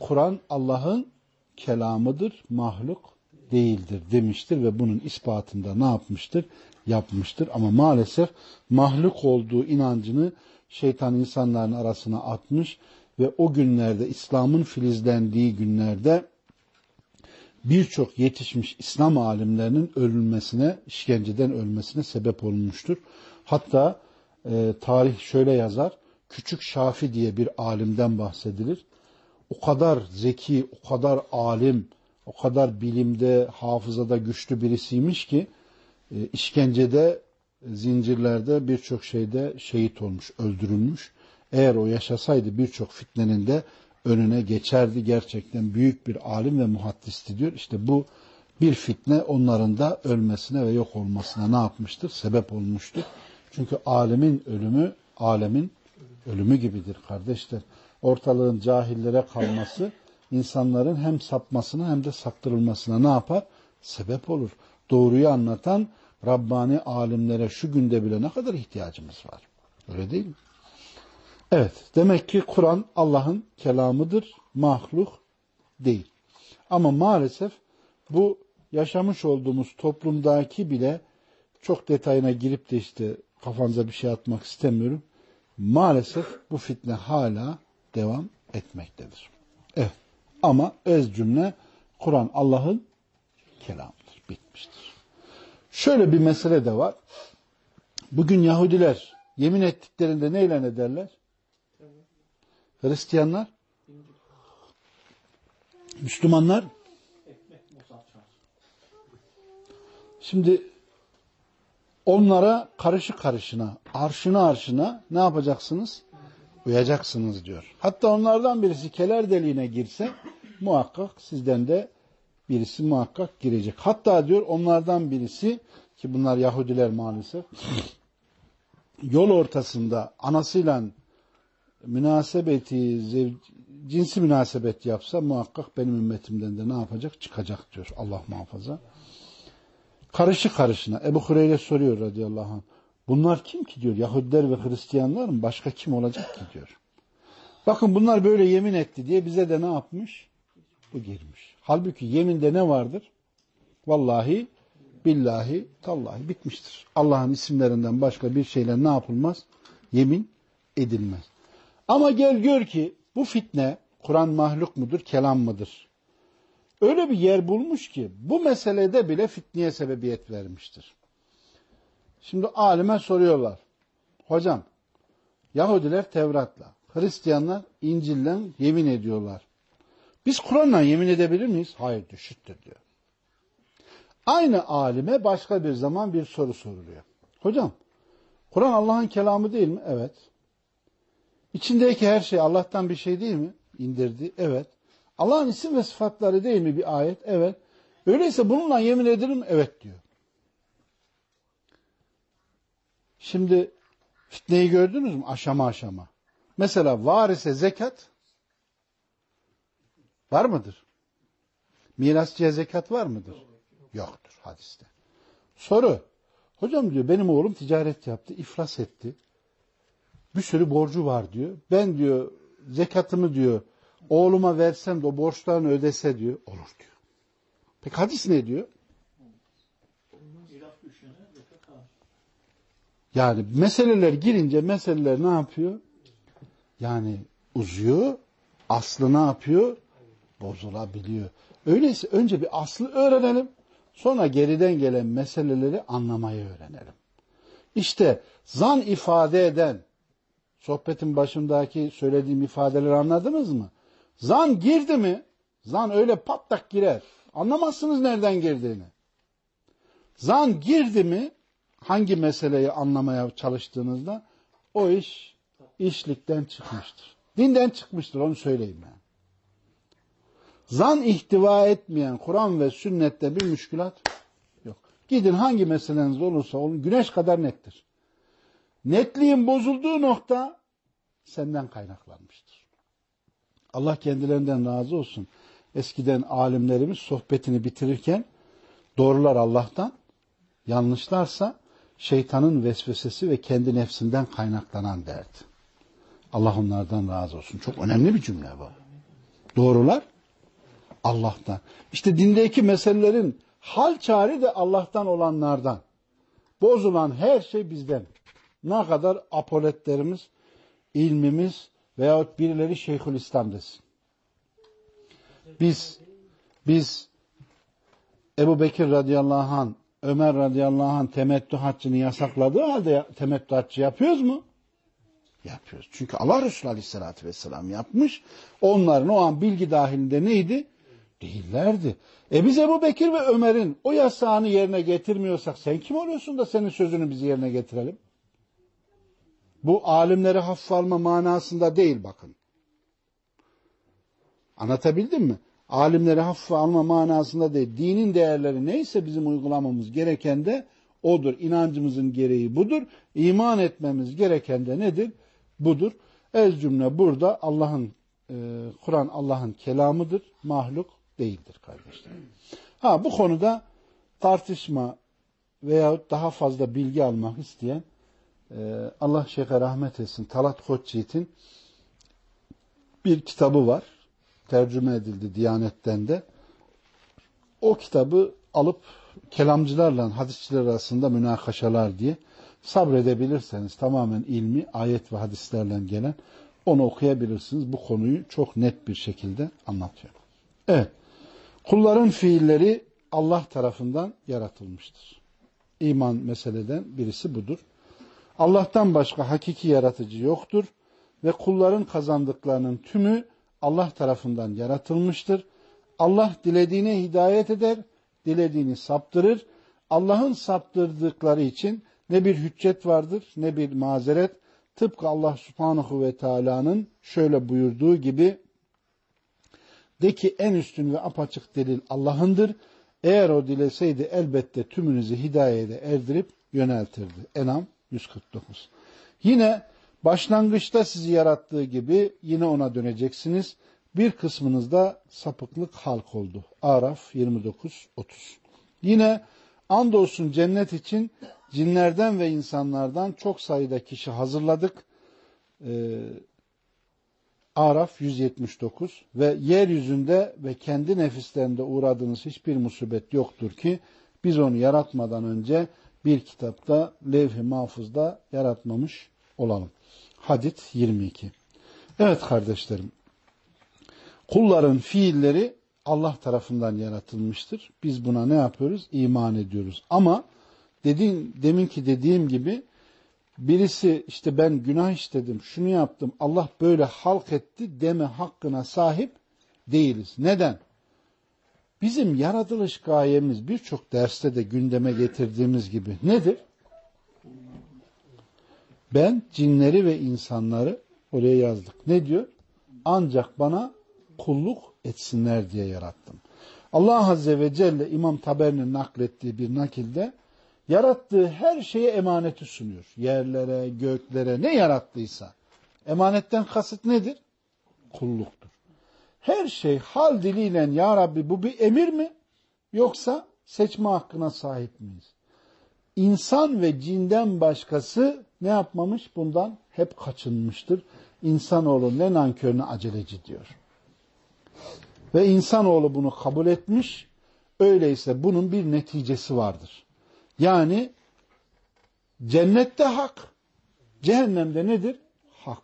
Kur'an Allah'ın kelamıdır, mahluk değildir demiştir ve bunun ispatında ne yapmıştır? Yapmıştır. Ama maalesef mahluk olduğu inancını şeytan insanların arasına atmış ve o günlerde İslam'ın filizlendiği günlerde birçok yetişmiş İslam alimlerinin ölülmesine, işkenceden ölmesine sebep olmuştur. Hatta e, tarih şöyle yazar, Küçük Şafi diye bir alimden bahsedilir. O kadar zeki, o kadar alim, o kadar bilimde, hafızada güçlü birisiymiş ki e, işkencede zincirlerde birçok şeyde şehit olmuş, öldürülmüş. Eğer o yaşasaydı birçok fitnenin de önüne geçerdi. Gerçekten büyük bir alim ve muhaddisti diyor. İşte bu bir fitne onların da ölmesine ve yok olmasına ne yapmıştır? Sebep olmuştur. Çünkü alimin ölümü, alemin ölümü gibidir kardeşler. Ortalığın cahillere kalması insanların hem sapmasına hem de saptırılmasına ne yapar? Sebep olur. Doğruyu anlatan Rabbani alimlere şu günde bile ne kadar ihtiyacımız var. Öyle değil mi? Evet, demek ki Kur'an Allah'ın kelamıdır, mahluk değil. Ama maalesef bu yaşamış olduğumuz toplumdaki bile çok detayına girip de işte kafanıza bir şey atmak istemiyorum. Maalesef bu fitne hala devam etmektedir. Evet. Ama öz cümle Kur'an Allah'ın kelamıdır. Bitmiştir. Şöyle bir mesele de var. Bugün Yahudiler yemin ettiklerinde neyle ederler? Hristiyanlar? Müslümanlar? Şimdi onlara karışı karışına, arşına arşına ne yapacaksınız? Uyacaksınız diyor. Hatta onlardan birisi keler deliğine girse muhakkak sizden de birisi muhakkak girecek. Hatta diyor onlardan birisi ki bunlar Yahudiler maalesef yol ortasında anasıyla münasebeti, zev, cinsi münasebet yapsa muhakkak benim ümmetimden de ne yapacak? Çıkacak diyor Allah muhafaza. Karışı karışına. Ebu Hureyre soruyor radıyallahu anh. Bunlar kim ki diyor? Yahudiler ve Hristiyanlar mı? Başka kim olacak ki diyor. Bakın bunlar böyle yemin etti diye bize de ne yapmış? Bu girmiş. Halbuki yeminde ne vardır? Vallahi, billahi, tallahi bitmiştir. Allah'ın isimlerinden başka bir şeyle ne yapılmaz? Yemin edilmez. Ama gel gör ki bu fitne Kur'an mahluk mudur, kelam mıdır? Öyle bir yer bulmuş ki bu meselede bile fitneye sebebiyet vermiştir. Şimdi alime soruyorlar. Hocam Yahudiler Tevrat'la, Hristiyanlar İncil'le yemin ediyorlar. Biz Kur'an'la yemin edebilir miyiz? Hayır düşüttür diyor. Aynı alime başka bir zaman bir soru soruluyor. Hocam Kur'an Allah'ın kelamı değil mi? Evet. İçindeki her şey Allah'tan bir şey değil mi? İndirdi. Evet. Allah'ın isim ve sıfatları değil mi bir ayet? Evet. Öyleyse bununla yemin ederim evet diyor. Şimdi fitneyi gördünüz mü? Aşama aşama. Mesela var ise zekat var mıdır? Mirasçıya zekat var mıdır? Yoktur hadiste. Soru. Hocam diyor benim oğlum ticaret yaptı, iflas etti. Bir sürü borcu var diyor. Ben diyor zekatımı diyor oğluma versem de o borçlarını ödese diyor. Olur diyor. Peki hadis ne diyor? Yani meseleler girince meseleler ne yapıyor? Yani uzuyor. Aslı ne yapıyor? Bozulabiliyor. Öyleyse önce bir aslı öğrenelim. Sonra geriden gelen meseleleri anlamayı öğrenelim. İşte zan ifade eden, sohbetin başındaki söylediğim ifadeleri anladınız mı? Zan girdi mi? Zan öyle patlak girer. Anlamazsınız nereden girdiğini. Zan girdi mi? Hangi meseleyi anlamaya çalıştığınızda o iş işlikten çıkmıştır. Dinden çıkmıştır onu söyleyeyim ben. Zan ihtiva etmeyen Kur'an ve sünnette bir müşkülat yok. Gidin hangi meseleniz olursa olun güneş kadar nettir. Netliğin bozulduğu nokta senden kaynaklanmıştır. Allah kendilerinden razı olsun. Eskiden alimlerimiz sohbetini bitirirken doğrular Allah'tan, yanlışlarsa şeytanın vesvesesi ve kendi nefsinden kaynaklanan derdi. Allah onlardan razı olsun. Çok önemli bir cümle bu. Doğrular Allah'tan. İşte dindeki meselelerin hal çare de Allah'tan olanlardan. Bozulan her şey bizden. Ne kadar apoletlerimiz, ilmimiz veyahut birileri Şeyhülislam desin. Biz, biz Ebu Bekir radıyallahu anh, Ömer radıyallahu anh temettü haccını yasakladığı halde temettü haccı yapıyoruz mu? Yapıyoruz. Çünkü Allah Resulü aleyhissalatü vesselam yapmış. Onların o an bilgi dahilinde neydi? Değillerdi. E biz Ebu Bekir ve Ömer'in o yasağını yerine getirmiyorsak sen kim oluyorsun da senin sözünü biz yerine getirelim? Bu alimleri hafife manasında değil bakın. Anlatabildim mi? Alimleri hafife alma manasında değil. Dinin değerleri neyse bizim uygulamamız gereken de odur. İnancımızın gereği budur. İman etmemiz gereken de nedir? Budur. Ez cümle burada Allah'ın e, Kur'an Allah'ın kelamıdır. Mahluk değildir kardeşlerim. Ha bu konuda tartışma veyahut daha fazla bilgi almak isteyen Allah Şeyh'e rahmet etsin Talat Koçyiğit'in bir kitabı var. Tercüme edildi Diyanet'ten de. O kitabı alıp kelamcılarla hadisçiler arasında münakaşalar diye sabredebilirseniz tamamen ilmi ayet ve hadislerle gelen onu okuyabilirsiniz. Bu konuyu çok net bir şekilde anlatıyor. Evet. Kulların fiilleri Allah tarafından yaratılmıştır. İman meseleden birisi budur. Allah'tan başka hakiki yaratıcı yoktur ve kulların kazandıklarının tümü Allah tarafından yaratılmıştır. Allah dilediğine hidayet eder, dilediğini saptırır. Allah'ın saptırdıkları için ne bir hüccet vardır ne bir mazeret. Tıpkı Allah subhanahu ve teala'nın şöyle buyurduğu gibi de ki en üstün ve apaçık delil Allah'ındır. Eğer o dileseydi elbette tümünüzü hidayete erdirip yöneltirdi. Enam 149. Yine başlangıçta sizi yarattığı gibi yine ona döneceksiniz. Bir kısmınız da sapıklık halk oldu. Araf 29-30. Yine andolsun cennet için cinlerden ve insanlardan çok sayıda kişi hazırladık. Ee, Araf 179 ve yeryüzünde ve kendi nefislerinde uğradığınız hiçbir musibet yoktur ki biz onu yaratmadan önce bir kitapta levh-i mahfuzda yaratmamış olalım. Hadit 22. Evet kardeşlerim, kulların fiilleri Allah tarafından yaratılmıştır. Biz buna ne yapıyoruz? İman ediyoruz. Ama dediğim, deminki dediğim gibi birisi işte ben günah işledim, şunu yaptım, Allah böyle halk etti deme hakkına sahip değiliz. Neden? Bizim yaratılış gayemiz birçok derste de gündeme getirdiğimiz gibi nedir? Ben cinleri ve insanları oraya yazdık. Ne diyor? Ancak bana kulluk etsinler diye yarattım. Allah Azze ve Celle İmam Taber'in naklettiği bir nakilde yarattığı her şeye emaneti sunuyor. Yerlere, göklere ne yarattıysa. Emanetten kasıt nedir? Kulluktur. Her şey hal diliyle ya Rabbi bu bir emir mi? Yoksa seçme hakkına sahip miyiz? İnsan ve cinden başkası ne yapmamış? Bundan hep kaçınmıştır. İnsanoğlu ne nankörüne aceleci diyor. Ve insanoğlu bunu kabul etmiş. Öyleyse bunun bir neticesi vardır. Yani cennette hak, cehennemde nedir? Hak.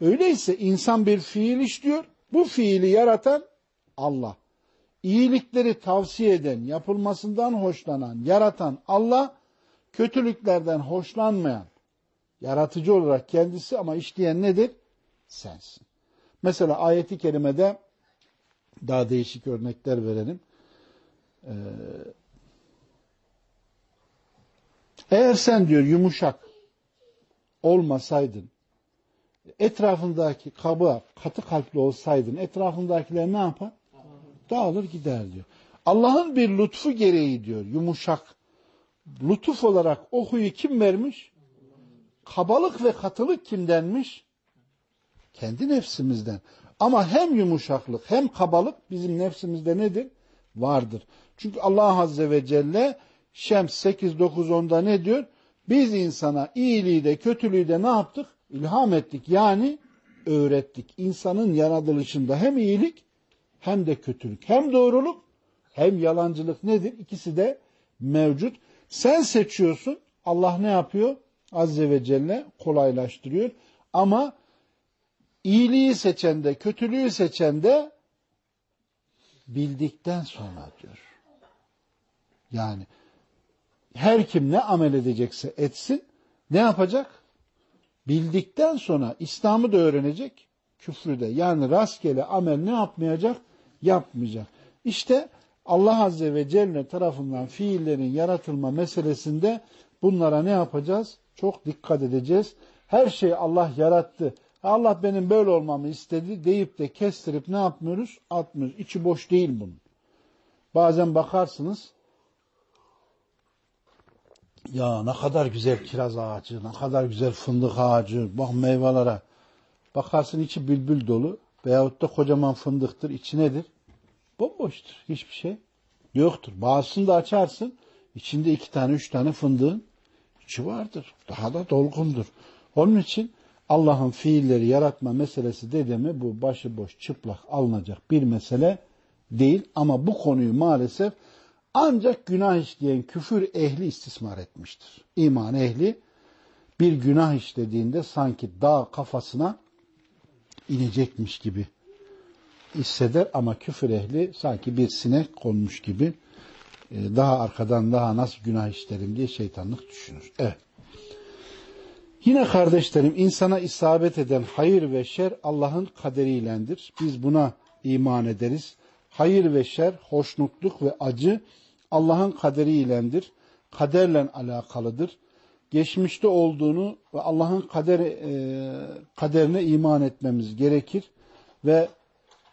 Öyleyse insan bir fiil işliyor. Bu fiili yaratan Allah. İyilikleri tavsiye eden, yapılmasından hoşlanan, yaratan Allah, kötülüklerden hoşlanmayan, yaratıcı olarak kendisi ama işleyen nedir? Sensin. Mesela ayeti kerimede daha değişik örnekler verelim. Ee, eğer sen diyor yumuşak olmasaydın, etrafındaki kaba katı kalpli olsaydın, etrafındakiler ne yapar? Dağılır gider diyor. Allah'ın bir lütfu gereği diyor, yumuşak. Lütuf olarak o huyu kim vermiş? Kabalık ve katılık kimdenmiş? Kendi nefsimizden. Ama hem yumuşaklık hem kabalık bizim nefsimizde nedir? Vardır. Çünkü Allah Azze ve Celle Şems 8, 9, 10'da ne diyor? Biz insana iyiliği de kötülüğü de ne yaptık? İlham ettik. Yani öğrettik. İnsanın yaratılışında hem iyilik hem de kötülük. Hem doğruluk hem yalancılık nedir? İkisi de mevcut. Sen seçiyorsun. Allah ne yapıyor? Azze ve Celle kolaylaştırıyor. Ama iyiliği seçen de kötülüğü seçen de bildikten sonra diyor. Yani her kim ne amel edecekse etsin ne yapacak? Bildikten sonra İslam'ı da öğrenecek, küfrü de. Yani rastgele amel ne yapmayacak? Yapmayacak. İşte Allah Azze ve Celle tarafından fiillerin yaratılma meselesinde bunlara ne yapacağız? Çok dikkat edeceğiz. Her şeyi Allah yarattı. Allah benim böyle olmamı istedi deyip de kestirip ne yapmıyoruz? Atmıyoruz. İçi boş değil bunun. Bazen bakarsınız ya ne kadar güzel kiraz ağacı, ne kadar güzel fındık ağacı, bak meyvelere. Bakarsın içi bülbül dolu veyahut da kocaman fındıktır, içi nedir? Bomboştur, hiçbir şey yoktur. Bazısını da açarsın, içinde iki tane, üç tane fındığın içi vardır. Daha da dolgundur. Onun için Allah'ın fiilleri yaratma meselesi dedemi bu başıboş çıplak alınacak bir mesele değil. Ama bu konuyu maalesef ancak günah işleyen küfür ehli istismar etmiştir. İman ehli bir günah işlediğinde sanki dağ kafasına inecekmiş gibi hisseder ama küfür ehli sanki bir sinek konmuş gibi e, daha arkadan daha nasıl günah işlerim diye şeytanlık düşünür. Evet. Yine kardeşlerim insana isabet eden hayır ve şer Allah'ın kaderiylendir. Biz buna iman ederiz. Hayır ve şer, hoşnutluk ve acı Allah'ın kaderiylendir. Kaderle alakalıdır. Geçmişte olduğunu ve Allah'ın kader, e, kaderine iman etmemiz gerekir. Ve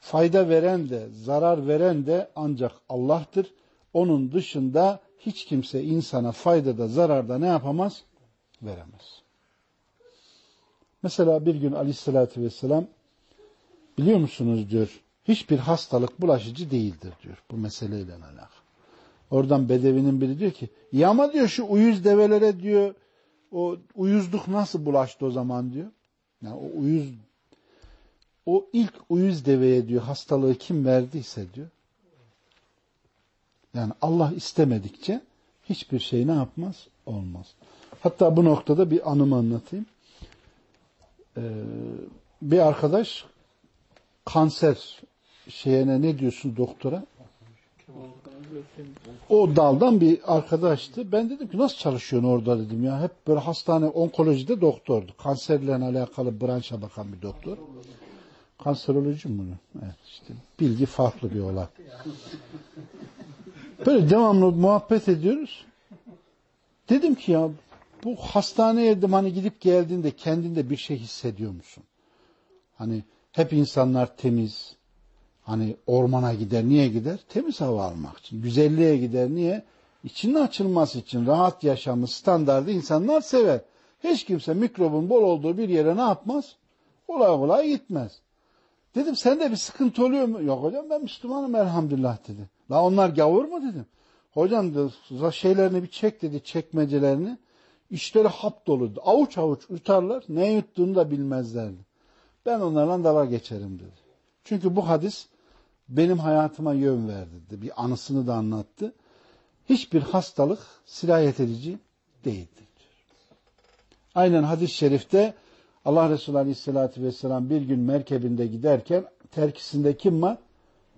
fayda veren de, zarar veren de ancak Allah'tır. Onun dışında hiç kimse insana faydada, zararda ne yapamaz? Veremez. Mesela bir gün aleyhissalatü vesselam biliyor musunuz diyor hiçbir hastalık bulaşıcı değildir diyor bu meseleyle alakalı. Oradan bedevinin biri diyor ki ya ama diyor şu uyuz develere diyor o uyuzluk nasıl bulaştı o zaman diyor. Yani o uyuz o ilk uyuz deveye diyor hastalığı kim verdiyse diyor. Yani Allah istemedikçe hiçbir şey ne yapmaz? Olmaz. Hatta bu noktada bir anımı anlatayım. Ee, bir arkadaş kanser şeyine ne diyorsun doktora? O daldan bir arkadaştı. Ben dedim ki nasıl çalışıyorsun orada dedim ya. Hep böyle hastane onkolojide doktordu. Kanserle alakalı branşa bakan bir doktor. Kanseroloji mi bunu? Evet işte bilgi farklı bir olay. Böyle devamlı muhabbet ediyoruz. Dedim ki ya bu hastaneye dedim hani gidip geldiğinde kendinde bir şey hissediyor musun? Hani hep insanlar temiz. Hani ormana gider. Niye gider? Temiz hava almak için. Güzelliğe gider. Niye? İçinin açılması için. Rahat yaşamı, standardı insanlar sever. Hiç kimse mikrobun bol olduğu bir yere ne yapmaz? Kolay kolay gitmez. Dedim sende bir sıkıntı oluyor mu? Yok hocam ben Müslümanım elhamdülillah dedi. La onlar gavur mu dedim. Hocam dedi, şeylerini bir çek dedi çekmecelerini. İşleri hap dolu. Avuç avuç yutarlar. Ne yuttuğunu da bilmezlerdi. Ben onlarla dava geçerim dedi. Çünkü bu hadis benim hayatıma yön verdi. Dedi. Bir anısını da anlattı. Hiçbir hastalık sirayet edici değildir. Aynen hadis-i şerifte Allah Resulü Aleyhisselatü Vesselam bir gün merkebinde giderken terkisinde kim var?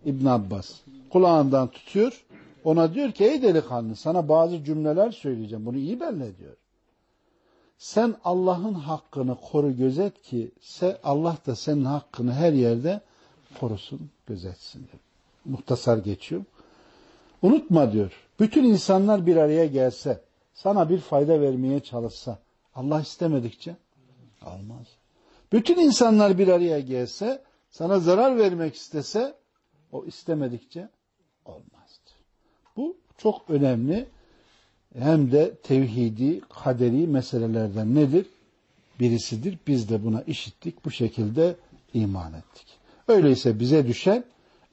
İbn Abbas. Kulağından tutuyor. Ona diyor ki ey delikanlı sana bazı cümleler söyleyeceğim. Bunu iyi belli diyor. Sen Allah'ın hakkını koru gözet ki Allah da senin hakkını her yerde korusun, gözetsin. Muhtasar geçiyor. Unutma diyor. Bütün insanlar bir araya gelse, sana bir fayda vermeye çalışsa, Allah istemedikçe almaz. Bütün insanlar bir araya gelse, sana zarar vermek istese, o istemedikçe olmaz. Bu çok önemli hem de tevhidi, kaderi meselelerden nedir? Birisidir. Biz de buna işittik, bu şekilde iman ettik. Öyleyse bize düşen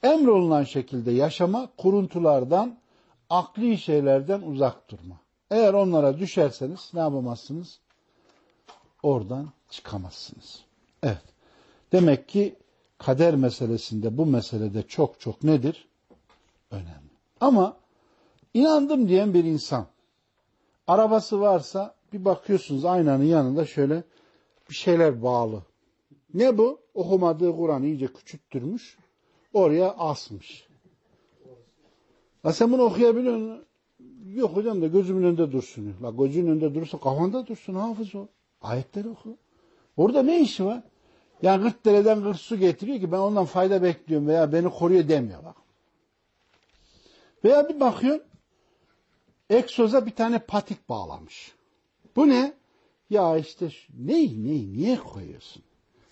emrolunan şekilde yaşama, kuruntulardan, akli şeylerden uzak durma. Eğer onlara düşerseniz ne yapamazsınız? Oradan çıkamazsınız. Evet. Demek ki kader meselesinde bu meselede çok çok nedir? Önemli. Ama inandım diyen bir insan Arabası varsa bir bakıyorsunuz aynanın yanında şöyle bir şeyler bağlı. Ne bu? Okumadığı Kur'an iyice küçülttürmüş. Oraya asmış. La sen bunu okuyabiliyor musun? Yok hocam da gözümün önünde dursun. La gözünün önünde durursa kafanda dursun hafız o. Ayetleri oku. Orada ne işi var? Yani 40 dereden 40 su getiriyor ki ben ondan fayda bekliyorum veya beni koruyor demiyor bak. Veya bir bakıyorsun egzoza bir tane patik bağlamış. Bu ne? Ya işte ney ney niye koyuyorsun?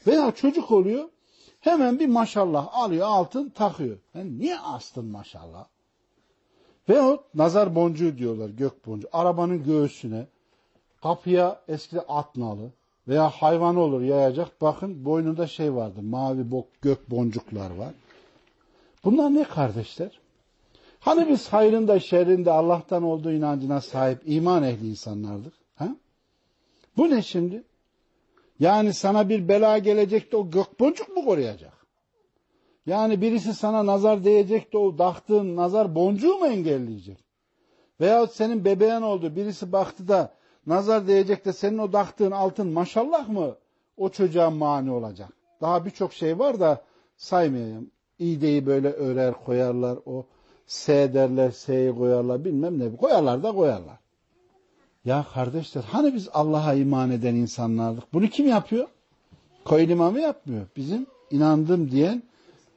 Veya çocuk oluyor hemen bir maşallah alıyor altın takıyor. Yani niye astın maşallah? Veyahut nazar boncuğu diyorlar gök boncuğu. Arabanın göğsüne kapıya eskide at nalı veya hayvan olur yayacak. Bakın boynunda şey vardı mavi bok gök boncuklar var. Bunlar ne kardeşler? Hani biz hayrında şerrinde Allah'tan olduğu inancına sahip iman ehli insanlardık. Ha? Bu ne şimdi? Yani sana bir bela gelecek de o gök boncuk mu koruyacak? Yani birisi sana nazar değecek de o taktığın nazar boncuğu mu engelleyecek? Veyahut senin bebeğin oldu birisi baktı da nazar değecek de senin o taktığın altın maşallah mı o çocuğa mani olacak? Daha birçok şey var da saymayayım. İğdeyi böyle örer koyarlar o S derler S'yi koyarlar bilmem ne koyarlar da koyarlar. Ya kardeşler hani biz Allah'a iman eden insanlardık. Bunu kim yapıyor? Koyun imamı yapmıyor. Bizim inandım diyen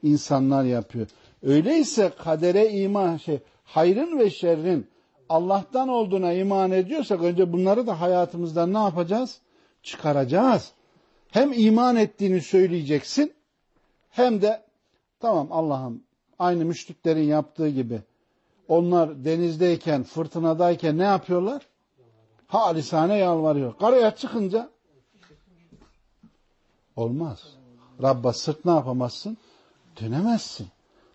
insanlar yapıyor. Öyleyse kadere iman şey hayrın ve şerrin Allah'tan olduğuna iman ediyorsak önce bunları da hayatımızdan ne yapacağız? Çıkaracağız. Hem iman ettiğini söyleyeceksin hem de tamam Allah'ım aynı müşriklerin yaptığı gibi onlar denizdeyken fırtınadayken ne yapıyorlar? Halisane yalvarıyor. Karaya çıkınca olmaz. Rabba sırt ne yapamazsın? Dönemezsin.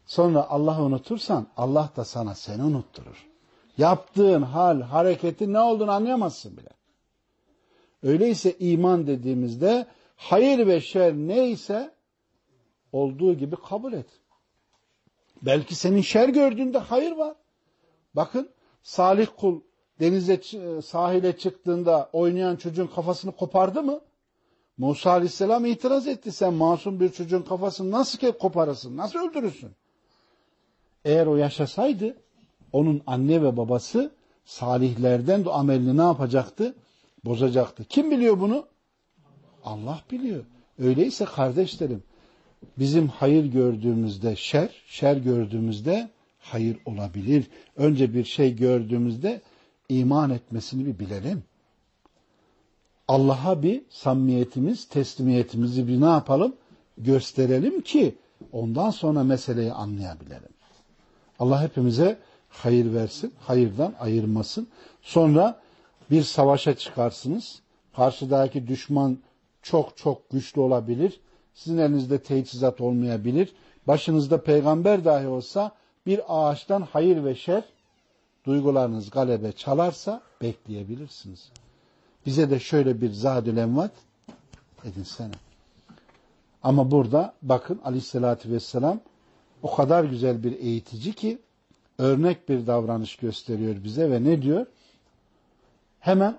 Sonra Allah'ı unutursan Allah da sana seni unutturur. Yaptığın hal, hareketi ne olduğunu anlayamazsın bile. Öyleyse iman dediğimizde hayır ve şer neyse olduğu gibi kabul et. Belki senin şer gördüğünde hayır var. Bakın salih kul denize sahile çıktığında oynayan çocuğun kafasını kopardı mı? Musa aleyhisselam itiraz etti. Sen masum bir çocuğun kafasını nasıl koparırsın? Nasıl öldürürsün? Eğer o yaşasaydı onun anne ve babası salihlerden de amelini ne yapacaktı? Bozacaktı. Kim biliyor bunu? Allah biliyor. Öyleyse kardeşlerim bizim hayır gördüğümüzde şer, şer gördüğümüzde hayır olabilir. Önce bir şey gördüğümüzde iman etmesini bir bilelim. Allah'a bir samimiyetimiz, teslimiyetimizi bir ne yapalım? Gösterelim ki ondan sonra meseleyi anlayabilelim. Allah hepimize hayır versin, hayırdan ayırmasın. Sonra bir savaşa çıkarsınız. Karşıdaki düşman çok çok güçlü olabilir. Sizin elinizde teçhizat olmayabilir. Başınızda peygamber dahi olsa bir ağaçtan hayır ve şer duygularınız galebe çalarsa bekleyebilirsiniz. Bize de şöyle bir zadül envat edinsene. Ama burada bakın aleyhissalatü vesselam o kadar güzel bir eğitici ki örnek bir davranış gösteriyor bize ve ne diyor? Hemen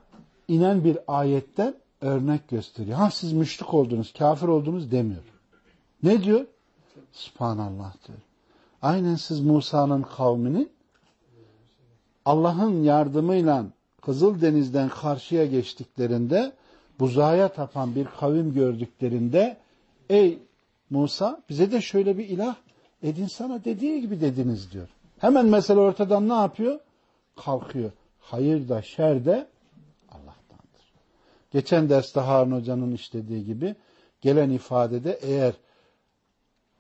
inen bir ayetten örnek gösteriyor. Ha siz müşrik oldunuz, kafir oldunuz demiyor. Ne diyor? Subhanallah diyor. Aynen siz Musa'nın kavminin Allah'ın yardımıyla Kızıldeniz'den karşıya geçtiklerinde buzaya tapan bir kavim gördüklerinde ey Musa bize de şöyle bir ilah edin sana dediği gibi dediniz diyor. Hemen mesela ortadan ne yapıyor? Kalkıyor. Hayır da şer de Allah'tandır. Geçen derste Harun Hoca'nın işlediği gibi gelen ifadede eğer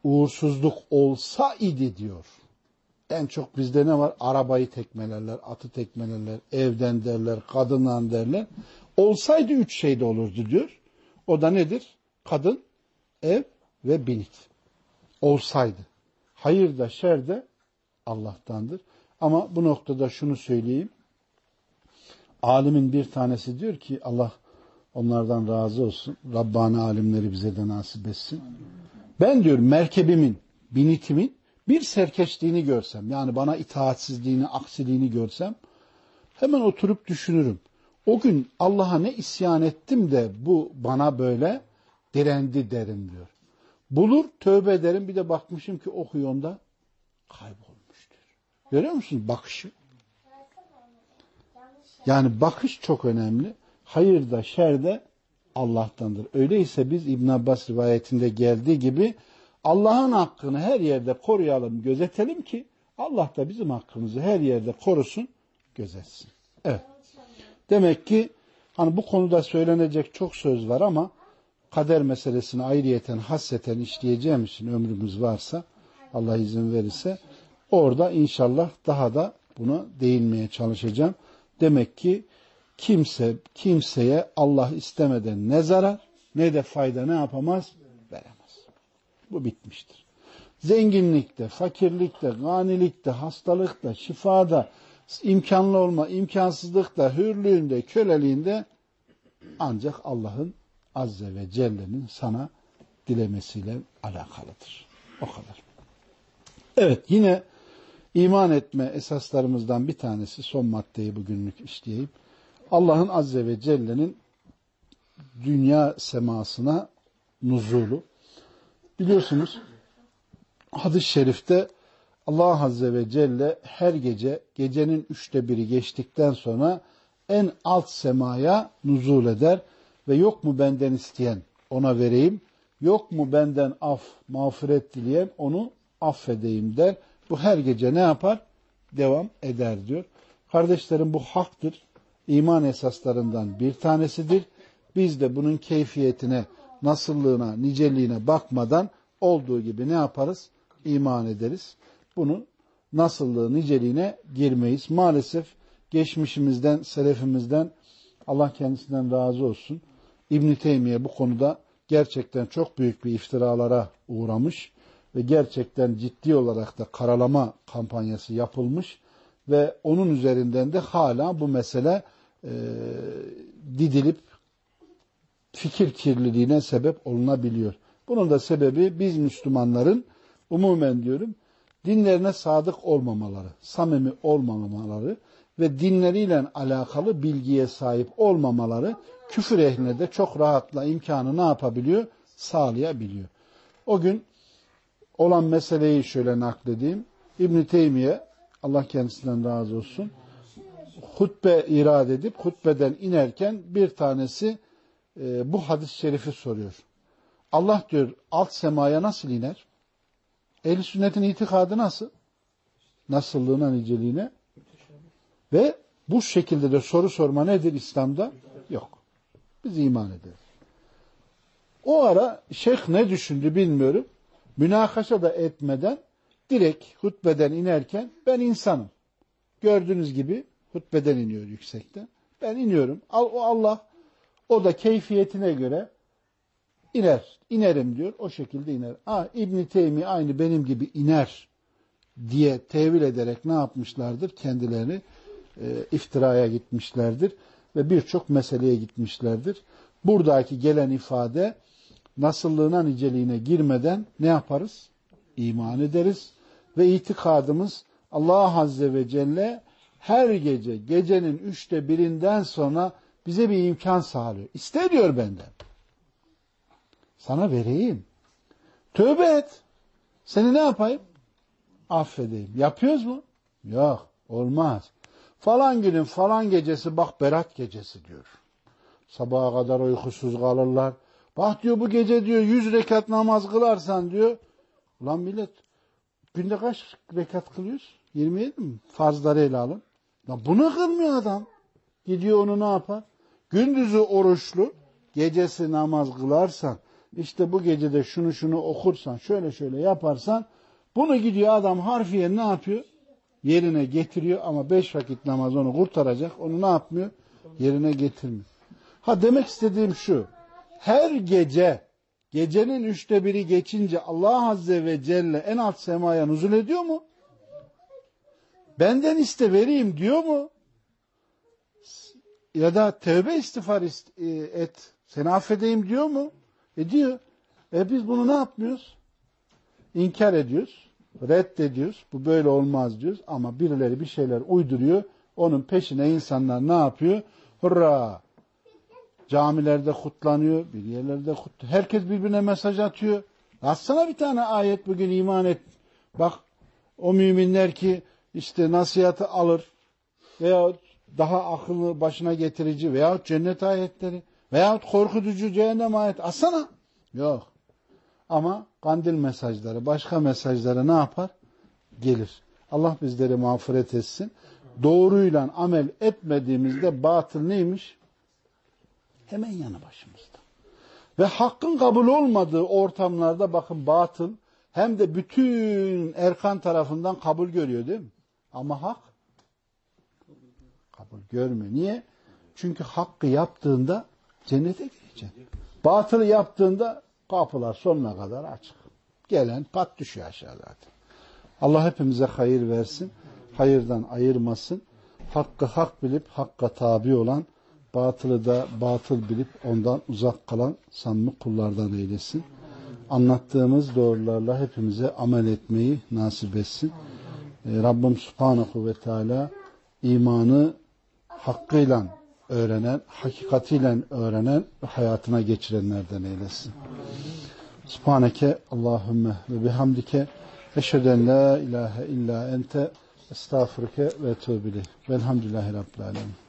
uğursuzluk olsa idi diyor. En çok bizde ne var? Arabayı tekmelerler, atı tekmelerler, evden derler, kadından derler. Olsaydı üç şey de olurdu diyor. O da nedir? Kadın, ev ve binit. Olsaydı. Hayır da şer de Allah'tandır. Ama bu noktada şunu söyleyeyim. Alimin bir tanesi diyor ki Allah onlardan razı olsun. Rabbani alimleri bize de nasip etsin. Ben diyor merkebimin, binitimin bir serkeşliğini görsem, yani bana itaatsizliğini, aksiliğini görsem hemen oturup düşünürüm. O gün Allah'a ne isyan ettim de bu bana böyle direndi derim diyor. Bulur, tövbe ederim. Bir de bakmışım ki okuyonda kaybolmuştur. Görüyor musun bakışı? Yani bakış çok önemli. Hayır da şer de Allah'tandır. Öyleyse biz İbn Abbas rivayetinde geldiği gibi Allah'ın hakkını her yerde koruyalım, gözetelim ki Allah da bizim hakkımızı her yerde korusun, gözetsin. Evet. Demek ki hani bu konuda söylenecek çok söz var ama kader meselesini ayrıyeten, hasseten işleyeceğim için ömrümüz varsa, Allah izin verirse, orada inşallah daha da buna değinmeye çalışacağım. Demek ki kimse kimseye Allah istemeden ne zarar ne de fayda ne yapamaz? Bu bitmiştir. Zenginlikte, fakirlikte, ganilikte, hastalıkta, şifada, imkanlı olma, imkansızlıkta, hürlüğünde, köleliğinde ancak Allah'ın Azze ve Celle'nin sana dilemesiyle alakalıdır. O kadar. Evet yine iman etme esaslarımızdan bir tanesi son maddeyi bugünlük işleyeyim. Allah'ın Azze ve Celle'nin dünya semasına nuzulu. Biliyorsunuz hadis-i şerifte Allah Azze ve Celle her gece gecenin üçte biri geçtikten sonra en alt semaya nuzul eder ve yok mu benden isteyen ona vereyim, yok mu benden af, mağfiret dileyen onu affedeyim der. Bu her gece ne yapar? Devam eder diyor. Kardeşlerim bu haktır. İman esaslarından bir tanesidir. Biz de bunun keyfiyetine, nasıllığına, niceliğine bakmadan olduğu gibi ne yaparız? İman ederiz. Bunu nasıllığı, niceliğine girmeyiz. Maalesef geçmişimizden, selefimizden Allah kendisinden razı olsun. İbn Teymiye bu konuda gerçekten çok büyük bir iftiralara uğramış ve gerçekten ciddi olarak da karalama kampanyası yapılmış ve onun üzerinden de hala bu mesele didilip fikir kirliliğine sebep olunabiliyor. Bunun da sebebi biz Müslümanların umumen diyorum dinlerine sadık olmamaları, samimi olmamaları ve dinleriyle alakalı bilgiye sahip olmamaları küfür ehline de çok rahatla imkanı ne yapabiliyor? Sağlayabiliyor. O gün olan meseleyi şöyle nakledeyim. İbn Teymiye Allah kendisinden razı olsun hutbe irad edip hutbeden inerken bir tanesi e, bu hadis-i şerifi soruyor. Allah diyor alt semaya nasıl iner? Ehl-i sünnetin itikadı nasıl? Nasıllığına, niceliğine. Ve bu şekilde de soru sorma nedir İslam'da? Yok. Biz iman ederiz. O ara şeyh ne düşündü bilmiyorum. Münakaşa da etmeden direkt hutbeden inerken ben insanım. Gördüğünüz gibi hutbeden iniyor yüksekten. Ben iniyorum. O Allah o da keyfiyetine göre iner. İnerim diyor. O şekilde iner. Ha, İbn Teymi aynı benim gibi iner diye tevil ederek ne yapmışlardır? Kendilerini e, iftiraya gitmişlerdir ve birçok meseleye gitmişlerdir. Buradaki gelen ifade nasıllığına niceliğine girmeden ne yaparız? İman ederiz ve itikadımız Allah Azze ve Celle her gece gecenin üçte birinden sonra bize bir imkan sağlıyor. İste diyor benden. Sana vereyim. Tövbe et. Seni ne yapayım? Affedeyim. Yapıyoruz mu? Yok. Olmaz. Falan günün falan gecesi bak berat gecesi diyor. Sabaha kadar uykusuz kalırlar. Bak diyor bu gece diyor yüz rekat namaz kılarsan diyor. Ulan millet günde kaç rekat kılıyoruz? 27 mi? Farzları ele alın. Ya bunu kılmıyor adam. Gidiyor onu ne yapar? Gündüzü oruçlu, gecesi namaz kılarsan, işte bu gecede şunu şunu okursan, şöyle şöyle yaparsan, bunu gidiyor adam harfiyen ne yapıyor? Yerine getiriyor ama beş vakit namaz onu kurtaracak. Onu ne yapmıyor? Yerine getirmiyor. Ha demek istediğim şu. Her gece, gecenin üçte biri geçince Allah Azze ve Celle en alt semaya nuzul ediyor mu? Benden iste vereyim diyor mu? Ya da tövbe istiğfar e, et, seni affedeyim diyor mu? E diyor. E biz bunu ne yapmıyoruz? İnkar ediyoruz, reddediyoruz. Bu böyle olmaz diyoruz ama birileri bir şeyler uyduruyor. Onun peşine insanlar ne yapıyor? Hurra! Camilerde kutlanıyor, bir yerlerde kutlanıyor. Herkes birbirine mesaj atıyor. Atsana bir tane ayet bugün iman et. Bak o müminler ki işte nasihatı alır veya daha akıllı başına getirici veya cennet ayetleri veya korkutucu cehennem ayet asana. Yok. Ama kandil mesajları, başka mesajları ne yapar? Gelir. Allah bizleri mağfiret etsin. Doğruyla amel etmediğimizde batıl neymiş? Hemen yanı başımızda. Ve hakkın kabul olmadığı ortamlarda bakın batıl hem de bütün erkan tarafından kabul görüyor değil mi? Ama hak kabul görmüyor. Niye? Çünkü hakkı yaptığında cennete gireceksin. Batılı yaptığında kapılar sonuna kadar açık. Gelen pat düşüyor aşağı. Allah hepimize hayır versin. Hayırdan ayırmasın. Hakkı hak bilip hakka tabi olan, batılı da batıl bilip ondan uzak kalan samimi kullardan eylesin. Anlattığımız doğrularla hepimize amel etmeyi nasip etsin. Ee, Rabbim Subhanahu ve Teala imanı hakkıyla öğrenen, hakikatiyle öğrenen ve hayatına geçirenlerden eylesin. Subhaneke Allahümme ve bihamdike eşheden la ilahe illa ente estağfurke ve etûbü Velhamdülillahi Rabbil Alemin.